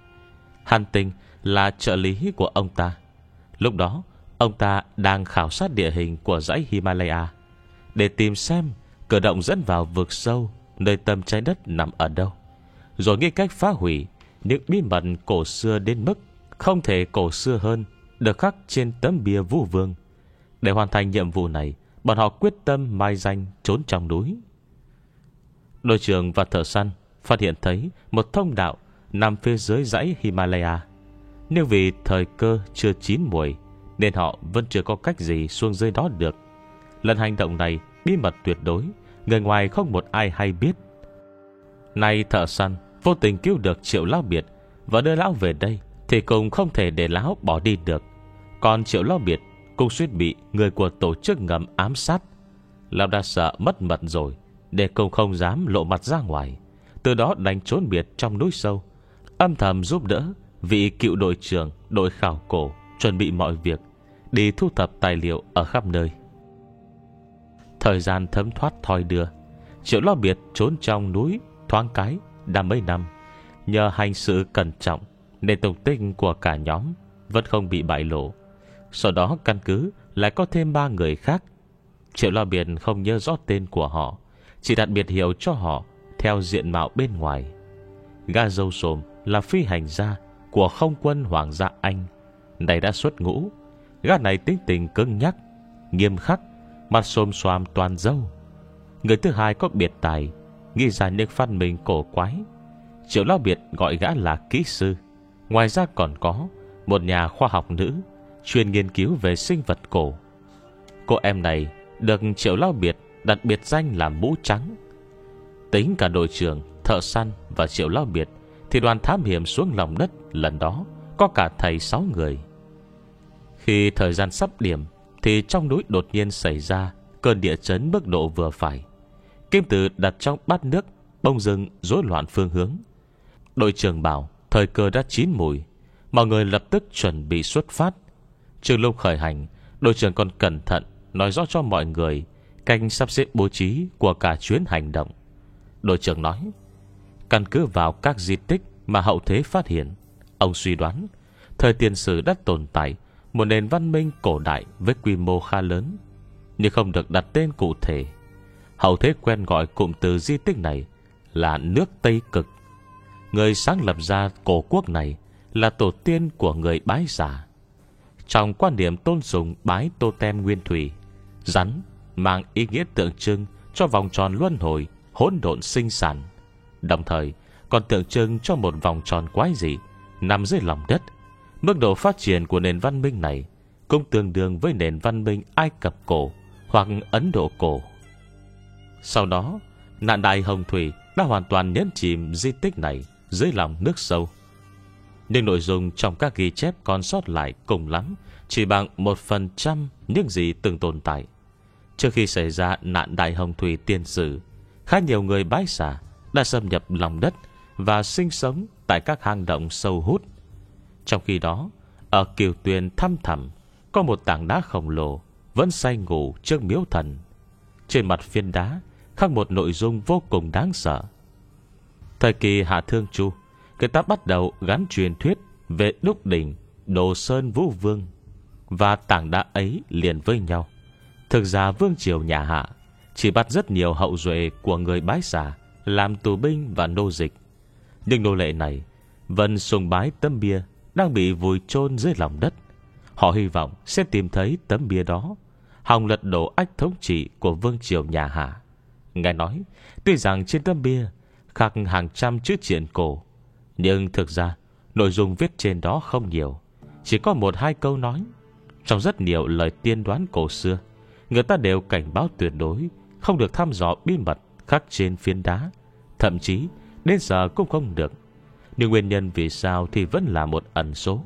Hàn Tinh là trợ lý của ông ta. Lúc đó, ông ta đang khảo sát địa hình của dãy Himalaya. Để tìm xem Cửa động dẫn vào vực sâu Nơi tâm trái đất nằm ở đâu. Rồi nghĩ cách phá hủy Những bí mật cổ xưa đến mức Không thể cổ xưa hơn Được khắc trên tấm bia vũ vương. Để hoàn thành nhiệm vụ này Bọn họ quyết tâm mai danh trốn trong núi. Đội trưởng và thợ săn Phát hiện thấy một thông đạo Nằm phía dưới dãy Himalaya. Nhưng vì thời cơ chưa chín muồi, Nên họ vẫn chưa có cách gì xuống dưới đó được. Lần hành động này bí mật tuyệt đối, Người ngoài không một ai hay biết. Nay thợ săn Vô tình cứu được triệu lão biệt Và đưa lão về đây Thì cũng không thể để lão bỏ đi được. Còn triệu lão biệt Cũng suýt bị người của tổ chức ngầm ám sát. Lão đã sợ mất mật rồi, Để cũng không dám lộ mặt ra ngoài, Từ đó đánh trốn biệt trong núi sâu. Âm thầm giúp đỡ Vị cựu đội trưởng, đội khảo cổ, Chuẩn bị mọi việc Đi thu thập tài liệu ở khắp nơi. Thời gian thấm thoát thoi đưa, Triệu lo biệt trốn trong núi Thoáng cái đã mấy năm. Nhờ hành sự cẩn trọng Nên tổng tích của cả nhóm Vẫn không bị bại lộ. Sau đó căn cứ lại có thêm ba người khác. Triệu lo biệt không nhớ rõ tên của họ, Chỉ đặt biệt hiệu cho họ Theo diện mạo bên ngoài. Ga dâu sồm là phi hành gia Của không quân Hoàng gia Anh. Này đã xuất ngũ, Gã này tính tình cứng nhắc, Nghiêm khắc, Mặt xôm xoàm toàn dâu. Người thứ hai có biệt tài Nghĩ ra những phát minh cổ quái. Triệu Lao Biệt gọi gã là kỹ sư. Ngoài ra còn có Một nhà khoa học nữ Chuyên nghiên cứu về sinh vật cổ. Cô em này được Triệu Lao Biệt Đặt biệt danh là mũ trắng. Tính cả đội trưởng, Thợ săn và Triệu Lao Biệt thì đoàn thám hiểm xuống lòng đất Lần đó, có cả thầy sáu người. Khi thời gian sắp điểm, thì trong núi đột nhiên xảy ra Cơn địa chấn mức độ vừa phải. Kim tử đặt trong bát nước Bông rừng rối loạn phương hướng. Đội trưởng bảo, Thời cơ đã chín mùi, Mọi người lập tức chuẩn bị xuất phát. Trường lúc khởi hành, Đội trưởng còn cẩn thận Nói rõ cho mọi người Canh sắp xếp bố trí của cả chuyến hành động. Đội trưởng nói Căn cứ vào các di tích Mà hậu thế phát hiện. Ông suy đoán, Thời tiền sử đã tồn tại, một nền văn minh cổ đại với quy mô khá lớn, Nhưng không được đặt tên cụ thể. Hậu thế quen gọi cụm từ di tích này Là nước Tây Cực. Người sáng lập ra cổ quốc này Là tổ tiên của người bái giả. Trong quan điểm tôn sùng bái tô tem nguyên thủy, Rắn Mang ý nghĩa tượng trưng Cho vòng tròn luân hồi, Hỗn độn sinh sản. Đồng thời còn tượng trưng cho một vòng tròn quái dị Nằm dưới lòng đất Mức độ phát triển của nền văn minh này Cũng tương đương với nền văn minh Ai Cập cổ Hoặc Ấn Độ cổ Sau đó Nạn đại hồng thủy đã hoàn toàn nhấn chìm di tích này dưới lòng nước sâu. Nhưng nội dung trong các ghi chép còn sót lại cùng lắm chỉ bằng một phần trăm những gì từng tồn tại. Trước khi xảy ra nạn đại hồng thủy tiên sử, khá nhiều người bái xả đã xâm nhập lòng đất và sinh sống tại các hang động sâu hút. Trong khi đó, ở kiều tuyền thăm thẳm có một tảng đá khổng lồ vẫn say ngủ trước miếu thần. Trên mặt phiên đá khắc một nội dung vô cùng đáng sợ. Thời kỳ Hạ Thương Chu, người ta bắt đầu gắn truyền thuyết về Đúc Đỉnh, Đồ Sơn Vũ Vương và tảng đá ấy liền với nhau. Thực ra Vương Triều nhà Hạ chỉ bắt rất nhiều hậu duệ của người bái xà làm tù binh và nô dịch. Nhưng nô lệ này vẫn sùng bái tấm bia đang bị vùi chôn dưới lòng đất. Họ hy vọng sẽ tìm thấy tấm bia đó, hòng lật đổ ách thống trị của Vương Triều nhà Hạ. Nghe nói, tuy rằng trên tấm bia khắc hàng trăm chữ triển cổ, nhưng thực ra nội dung viết trên đó không nhiều, chỉ có một hai câu nói. Trong rất nhiều lời tiên đoán cổ xưa, người ta đều cảnh báo tuyệt đối không được thăm dò bí mật khắc trên phiến đá, thậm chí đến giờ cũng không được. Nhưng nguyên nhân vì sao thì vẫn là một ẩn số.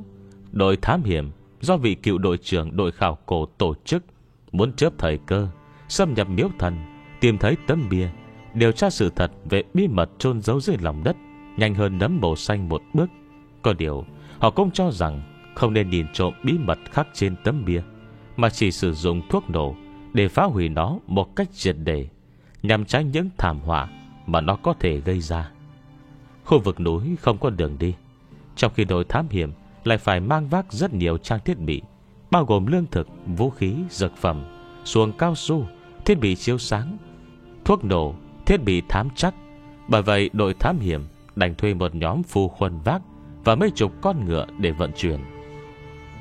Đội thám hiểm do vị cựu đội trưởng đội khảo cổ tổ chức muốn chớp thời cơ, xâm nhập miếu thần Tìm thấy tấm bia Điều tra sự thật về bí mật chôn giấu dưới lòng đất Nhanh hơn nấm màu xanh một bước Có điều Họ cũng cho rằng Không nên nhìn trộm bí mật khắc trên tấm bia Mà chỉ sử dụng thuốc nổ Để phá hủy nó một cách triệt đề Nhằm tránh những thảm họa Mà nó có thể gây ra Khu vực núi không có đường đi Trong khi đội thám hiểm Lại phải mang vác rất nhiều trang thiết bị Bao gồm lương thực, vũ khí, dược phẩm Xuồng cao su Thiết bị chiếu sáng thuốc nổ, thiết bị thám chắc. Bởi vậy đội thám hiểm đành thuê một nhóm phu khuân vác và mấy chục con ngựa để vận chuyển.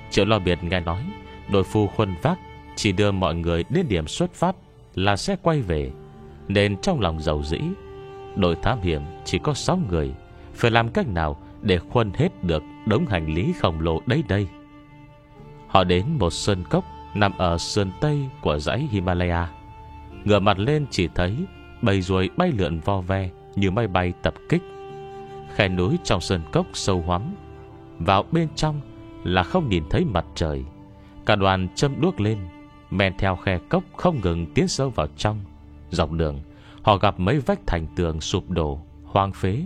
Triệu lo biệt nghe nói, đội phu khuân vác chỉ đưa mọi người đến điểm xuất phát là sẽ quay về, nên trong lòng giàu dĩ, đội thám hiểm chỉ có 6 người, phải làm cách nào để khuân hết được đống hành lý khổng lồ đấy đây. Họ đến một sơn cốc nằm ở sườn tây của dãy Himalaya. Ngửa mặt lên chỉ thấy Bầy ruồi bay lượn vo ve Như máy bay tập kích. Khe núi trong sơn cốc sâu hoắm. Vào bên trong là không nhìn thấy mặt trời. Cả đoàn châm đuốc lên Men theo khe cốc không ngừng tiến sâu vào trong. Dọc đường, Họ gặp mấy vách thành tường sụp đổ, Hoang phế,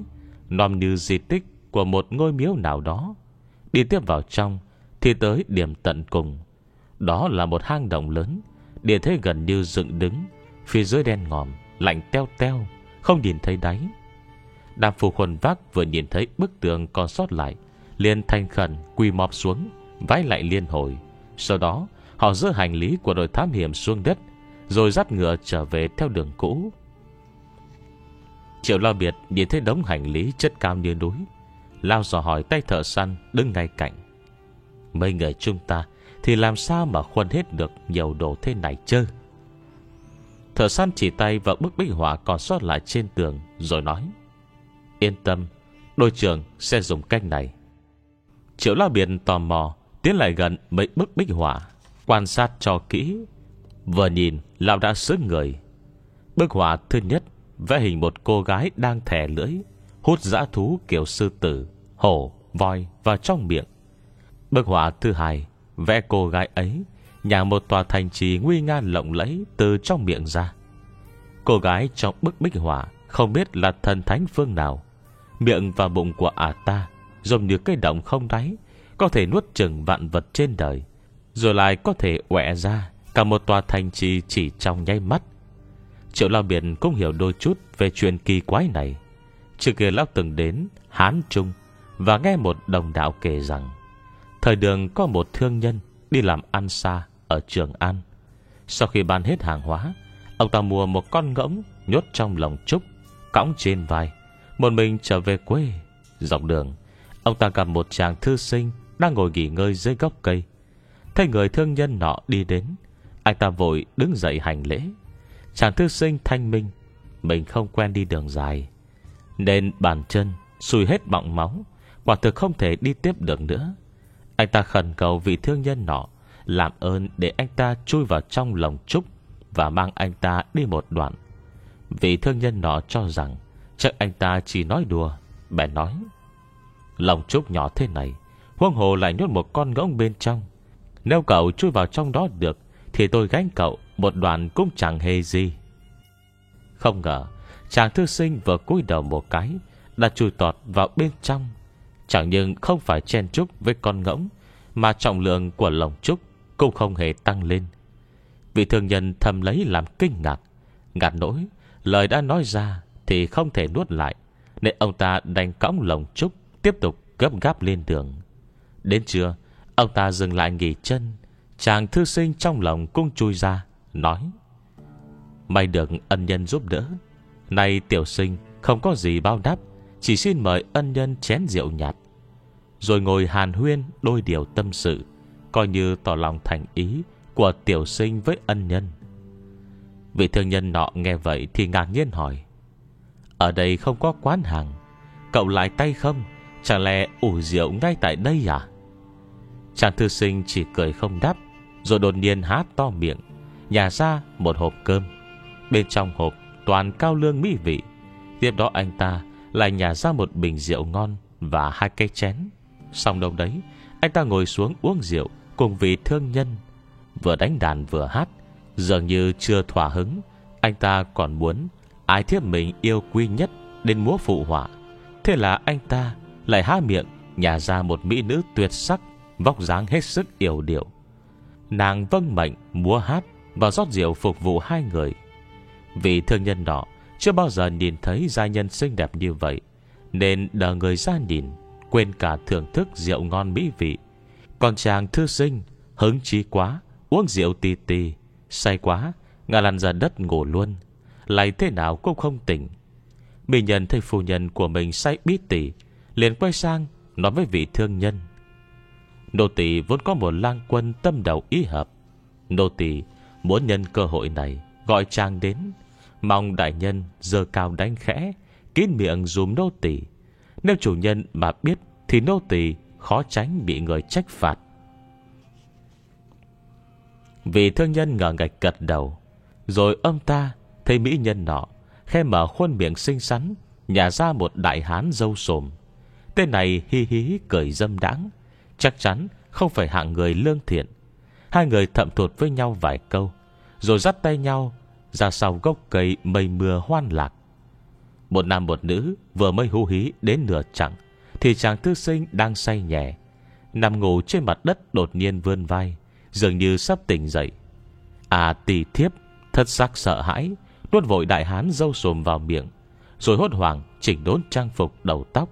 Nòm như di tích của một ngôi miếu nào đó. Đi tiếp vào trong Thì tới điểm tận cùng. Đó là một hang động lớn, Địa thế gần như dựng đứng, Phía dưới đen ngòm, Lạnh teo teo, Không nhìn thấy đáy. Đàm phù khuẩn vác vừa nhìn thấy bức tường còn sót lại, liền thanh khẩn quỳ mọp xuống, Vái lại liên hồi. Sau đó, họ dỡ hành lý của đội thám hiểm xuống đất rồi dắt ngựa trở về theo đường cũ. Triệu lo biệt nhìn thấy đống hành lý chất cao như núi, Lao dò hỏi tay thợ săn đứng ngay cạnh. Mấy người chúng ta Thì làm sao mà khuân hết được nhiều đồ thế này chứ? Thợ săn chỉ tay vào bức bích họa còn sót lại trên tường Rồi nói, Yên tâm, Đội trưởng sẽ dùng cách này. Triệu lao biển tò mò Tiến lại gần mấy bức bích họa, Quan sát cho kỹ. Vừa nhìn Lão đã sững người. Bức họa thứ nhất Vẽ hình một cô gái đang thẻ lưỡi Hút dã thú kiểu sư tử Hổ, voi và trong miệng. Bức họa thứ hai Vẽ cô gái ấy Nhà một tòa thành trì nguy nga lộng lẫy Từ trong miệng ra. Cô gái trong bức bích họa Không biết là thần thánh phương nào. Miệng và bụng của ả ta Giống như cây động không đáy Có thể nuốt chừng vạn vật trên đời Rồi lại có thể quẹ ra. Cả một tòa thành trì chỉ trong nháy mắt. Triệu Lao Biển cũng hiểu đôi chút Về chuyện kỳ quái này. Trước kia Lão từng đến Hán Trung Và nghe một đồng đạo kể rằng, Thời đường có một thương nhân Đi làm ăn xa ở Trường An. Sau khi bán hết hàng hóa, Ông ta mua một con ngỗng Nhốt trong lồng trúc, Cõng trên vai. Một mình trở về quê, Dọc đường, Ông ta gặp một chàng thư sinh Đang ngồi nghỉ ngơi dưới gốc cây. Thấy người thương nhân nọ đi đến anh ta vội đứng dậy hành lễ. Chàng thư sinh thanh minh, Mình không quen đi đường dài, Nên bàn chân Xùi hết bọng máu, Quả thực không thể đi tiếp được nữa. Anh ta khẩn cầu vị thương nhân nọ Làm ơn để anh ta chui vào trong lòng trúc Và mang anh ta đi một đoạn. Vị thương nhân nọ cho rằng Chắc anh ta chỉ nói đùa, Bèn nói lòng trúc nhỏ thế này Huông hồ lại nhốt một con ngỗng bên trong. Nếu cậu chui vào trong đó được thì tôi gánh cậu Một đoàn cũng chẳng hề gì. Không ngờ, Chàng thư sinh vừa cúi đầu một cái, Đã chui tọt vào bên trong. Chẳng nhưng không phải chen trúc với con ngỗng, Mà trọng lượng của lồng trúc Cũng không hề tăng lên. Vị thương nhân thầm lấy làm kinh ngạc. Ngạt nỗi, Lời đã nói ra Thì không thể nuốt lại, Nên ông ta đành cõng lồng trúc Tiếp tục gấp gáp lên đường. Đến trưa, Ông ta dừng lại nghỉ chân Chàng thư sinh trong lòng cung chui ra, Nói, May được ân nhân giúp đỡ. Nay tiểu sinh không có gì bao đáp, Chỉ xin mời ân nhân chén rượu nhạt. Rồi ngồi hàn huyên Đôi điều tâm sự, Coi như tỏ lòng thành ý Của tiểu sinh với ân nhân. Vị thương nhân nọ nghe vậy Thì ngạc nhiên hỏi, Ở đây không có quán hàng, Cậu lại tay không? Chẳng lẽ ủ rượu ngay tại đây à? Chàng thư sinh chỉ cười không đáp rồi đột nhiên há to miệng Nhà ra một hộp cơm. Bên trong hộp toàn cao lương mỹ vị. Tiếp đó anh ta lại nhà ra một bình rượu ngon Và hai cây chén. Xong đâu đấy, Anh ta ngồi xuống uống rượu Cùng vị thương nhân. Vừa đánh đàn vừa hát, Dường như chưa thỏa hứng, Anh ta còn muốn Ai thiếp mình yêu quý nhất Đến múa phụ họa. Thế là anh ta lại há miệng Nhà ra một mỹ nữ tuyệt sắc, Vóc dáng hết sức yểu điệu. Nàng vâng mệnh múa hát Và rót rượu phục vụ hai người. Vì thương nhân đó Chưa bao giờ nhìn thấy gia nhân xinh đẹp như vậy, Nên đờ người ra nhìn, Quên cả thưởng thức rượu ngon mỹ vị. Còn chàng thư sinh, Hứng chí quá, Uống rượu tì tì, Say quá, Ngã lăn ra đất ngủ luôn, Lại thế nào cũng không tỉnh. Mỹ nhân thấy phu nhân của mình say bí tỉ Liền quay sang Nói với vị thương nhân. Nô tỳ vốn có một lang quân tâm đầu ý hợp. Nô tỳ muốn nhân cơ hội này Gọi chàng đến. Mong đại nhân giờ cao đánh khẽ, Kín miệng dùm nô tỳ. Nếu chủ nhân mà biết Thì nô tỳ khó tránh bị người trách phạt. Vì thương nhân ngờ ngạch gật đầu, Rồi ông ta, Thấy mỹ nhân nọ, Khe mở khuôn miệng xinh xắn, Nhả ra một đại hán dâu sồm Tên này hi hí cười dâm đáng Chắc chắn không phải hạng người lương thiện. Hai người thậm thuộc với nhau vài câu, Rồi dắt tay nhau Ra sau gốc cây mây mưa hoan lạc. Một nam một nữ Vừa mới hú hí đến nửa chặng, Thì chàng thư sinh đang say nhẹ, Nằm ngủ trên mặt đất đột nhiên vươn vai, Dường như sắp tỉnh dậy. À tỳ thiếp, Thất sắc sợ hãi, Nuốt vội đại hán dâu sồm vào miệng, Rồi hốt hoảng chỉnh đốn trang phục đầu tóc.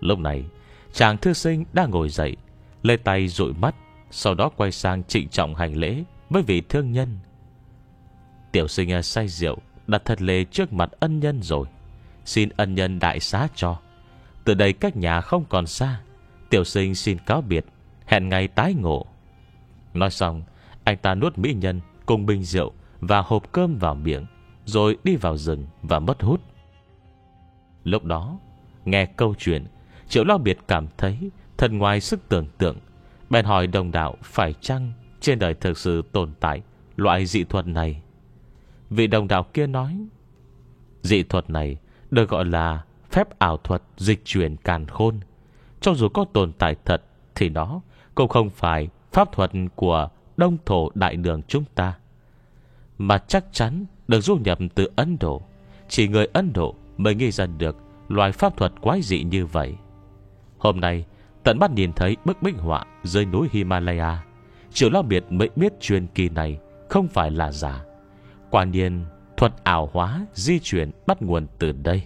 Lúc này, chàng thư sinh đang ngồi dậy Lê tay dụi mắt, Sau đó quay sang trịnh trọng hành lễ Với vị thương nhân. Tiểu sinh à, say rượu, Đặt thật lê trước mặt ân nhân rồi. Xin ân nhân đại xá cho. Từ đây cách nhà không còn xa. Tiểu sinh xin cáo biệt, Hẹn ngày tái ngộ. Nói xong, Anh ta nuốt mỹ nhân Cùng bình rượu Và hộp cơm vào miệng, Rồi đi vào rừng và mất hút. Lúc đó, Nghe câu chuyện, Triệu Lao Biệt cảm thấy Thật ngoài sức tưởng tượng, Bèn hỏi đồng đạo phải chăng Trên đời thực sự tồn tại Loại dị thuật này? Vị đồng đạo kia nói, Dị thuật này được gọi là Phép ảo thuật dịch chuyển càn khôn. Cho dù có tồn tại thật Thì nó cũng không phải Pháp thuật của Đông Thổ Đại Đường chúng ta. Mà chắc chắn được du nhập từ Ấn Độ, Chỉ người Ấn Độ mới nghĩ ra được Loại pháp thuật quái dị như vậy. Hôm nay Tận mắt nhìn thấy bức bích họa Dưới núi Himalaya. Triệu Lao Biệt mới biết truyền kỳ này Không phải là giả. Quả nhiên, thuật ảo hóa Di chuyển bắt nguồn từ đây.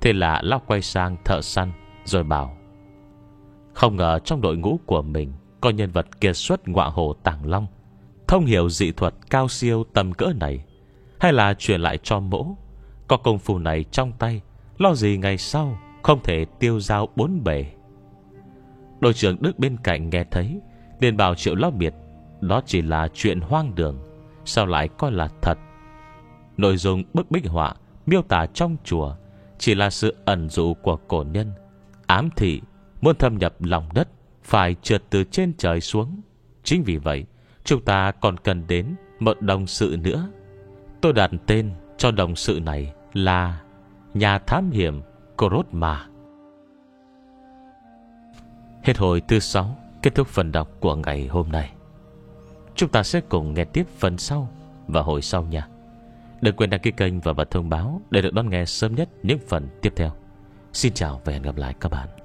Thế là Lao quay sang thợ săn Rồi bảo, Không ngờ trong đội ngũ của mình Có nhân vật kiệt xuất ngọa hồ Tàng Long, Thông hiểu dị thuật cao siêu tầm cỡ này. Hay là truyền lại cho mỗ, Có công phu này trong tay, Lo gì ngày sau Không thể tiêu giao bốn bể Đội trưởng Đức bên cạnh nghe thấy, liền bảo triệu Lão biệt Đó chỉ là chuyện hoang đường, Sao lại coi là thật? Nội dung bức bích họa Miêu tả trong chùa Chỉ là sự ẩn dụ của cổ nhân. Ám thị, Muốn thâm nhập lòng đất, Phải trượt từ trên trời xuống. Chính vì vậy, Chúng ta còn cần đến một đồng sự nữa. Tôi đặt tên cho đồng sự này là Nhà thám hiểm Korotma Hết hồi thứ 6 Kết thúc phần đọc của ngày hôm nay. Chúng ta sẽ cùng nghe tiếp phần sau Và hồi sau nha. Đừng quên đăng ký kênh và bật thông báo Để được đón nghe sớm nhất những phần tiếp theo. Xin chào và hẹn gặp lại các bạn.